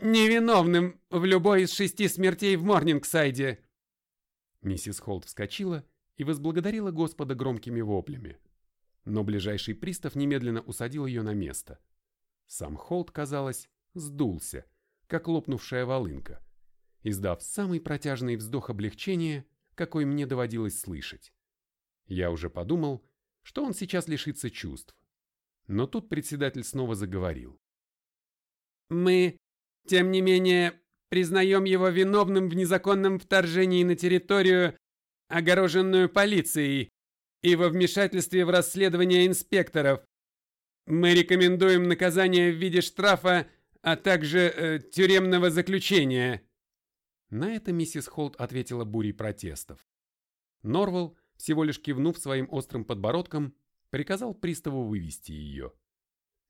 невиновным в любой из шести смертей в Морнингсайде». Миссис Холт вскочила и возблагодарила Господа громкими воплями но ближайший пристав немедленно усадил ее на место. Сам Холт, казалось, сдулся, как лопнувшая волынка, издав самый протяжный вздох облегчения, какой мне доводилось слышать. Я уже подумал, что он сейчас лишится чувств. Но тут председатель снова заговорил. «Мы, тем не менее, признаем его виновным в незаконном вторжении на территорию, огороженную полицией, и во вмешательстве в расследование инспекторов. Мы рекомендуем наказание в виде штрафа, а также э, тюремного заключения. На это миссис Холт ответила бурей протестов. Норвелл, всего лишь кивнув своим острым подбородком, приказал приставу вывести ее.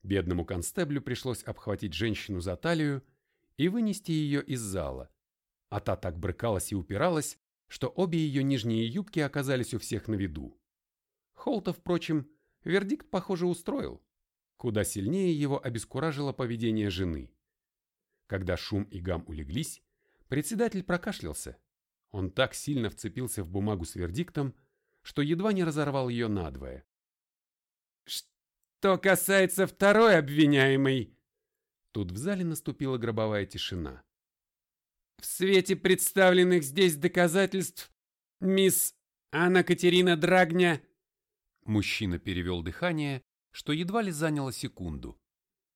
Бедному констеблю пришлось обхватить женщину за талию и вынести ее из зала, а та так брыкалась и упиралась, что обе ее нижние юбки оказались у всех на виду. Холта, впрочем, вердикт, похоже, устроил. Куда сильнее его обескуражило поведение жены. Когда шум и гам улеглись, председатель прокашлялся. Он так сильно вцепился в бумагу с вердиктом, что едва не разорвал ее надвое. «Что касается второй обвиняемой...» Тут в зале наступила гробовая тишина. В свете представленных здесь доказательств, мисс Анна Катерина Драгня...» Мужчина перевел дыхание, что едва ли заняло секунду.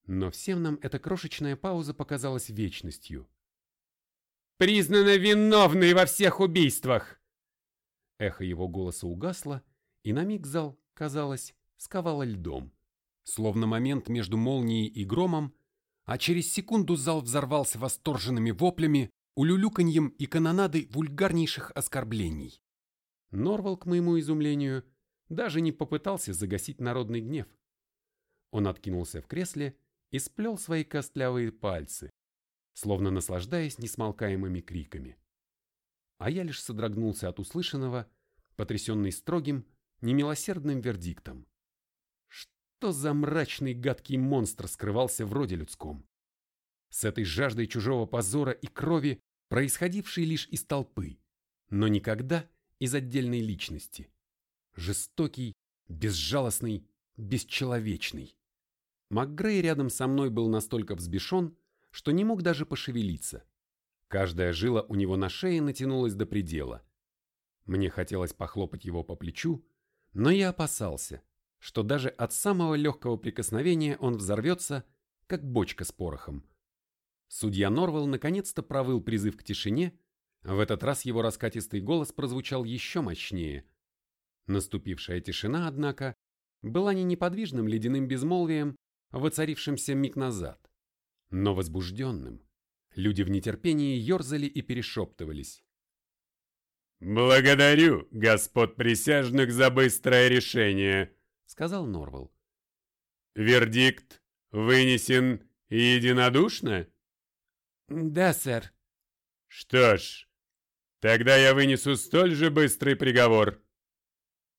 Но всем нам эта крошечная пауза показалась вечностью. «Признана виновной во всех убийствах!» Эхо его голоса угасло, и на миг зал, казалось, сковало льдом. Словно момент между молнией и громом, а через секунду зал взорвался восторженными воплями, улюлюканьем и канонадой вульгарнейших оскорблений. Норвал, к моему изумлению, даже не попытался загасить народный гнев. Он откинулся в кресле и сплел свои костлявые пальцы, словно наслаждаясь несмолкаемыми криками. А я лишь содрогнулся от услышанного, потрясенный строгим, немилосердным вердиктом. Что за мрачный гадкий монстр скрывался в роде людском? С этой жаждой чужого позора и крови происходивший лишь из толпы, но никогда из отдельной личности. Жестокий, безжалостный, бесчеловечный. МакГрей рядом со мной был настолько взбешен, что не мог даже пошевелиться. Каждая жила у него на шее натянулась до предела. Мне хотелось похлопать его по плечу, но я опасался, что даже от самого легкого прикосновения он взорвется, как бочка с порохом. Судья Норвелл наконец-то провыл призыв к тишине, в этот раз его раскатистый голос прозвучал еще мощнее. Наступившая тишина, однако, была не неподвижным ледяным безмолвием, воцарившимся миг назад, но возбужденным. Люди в нетерпении ерзали и перешептывались. «Благодарю, господ присяжных, за быстрое решение», — сказал Норвелл. «Вердикт вынесен единодушно?» «Да, сэр». «Что ж, тогда я вынесу столь же быстрый приговор».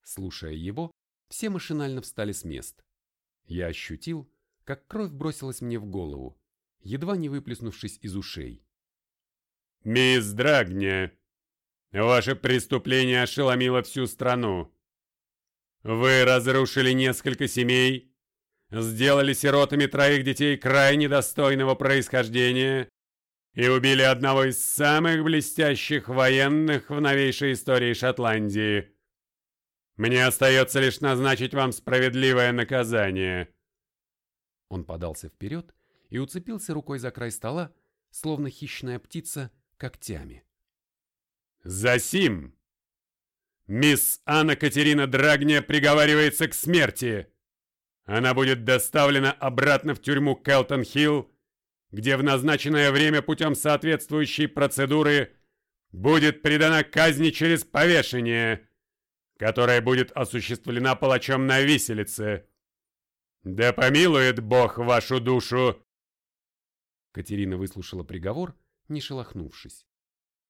Слушая его, все машинально встали с мест. Я ощутил, как кровь бросилась мне в голову, едва не выплеснувшись из ушей. «Мисс Драгня, ваше преступление ошеломило всю страну. Вы разрушили несколько семей, сделали сиротами троих детей крайне достойного происхождения и убили одного из самых блестящих военных в новейшей истории Шотландии. Мне остается лишь назначить вам справедливое наказание». Он подался вперед и уцепился рукой за край стола, словно хищная птица, когтями. «Засим! Мисс Анна Катерина Драгня приговаривается к смерти. Она будет доставлена обратно в тюрьму Келтон-Хилл где в назначенное время путем соответствующей процедуры будет предана казни через повешение, которая будет осуществлена палачом на виселице. Да помилует Бог вашу душу!» Катерина выслушала приговор, не шелохнувшись.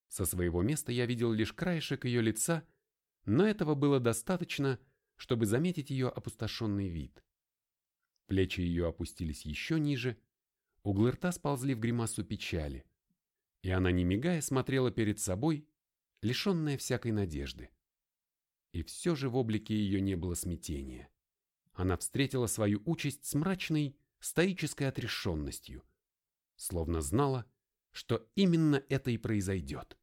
Со своего места я видел лишь краешек ее лица, но этого было достаточно, чтобы заметить ее опустошенный вид. Плечи ее опустились еще ниже, Углы рта сползли в гримасу печали, и она, не мигая, смотрела перед собой, лишенная всякой надежды. И все же в облике ее не было смятения. Она встретила свою участь с мрачной, стоической отрешенностью, словно знала, что именно это и произойдет.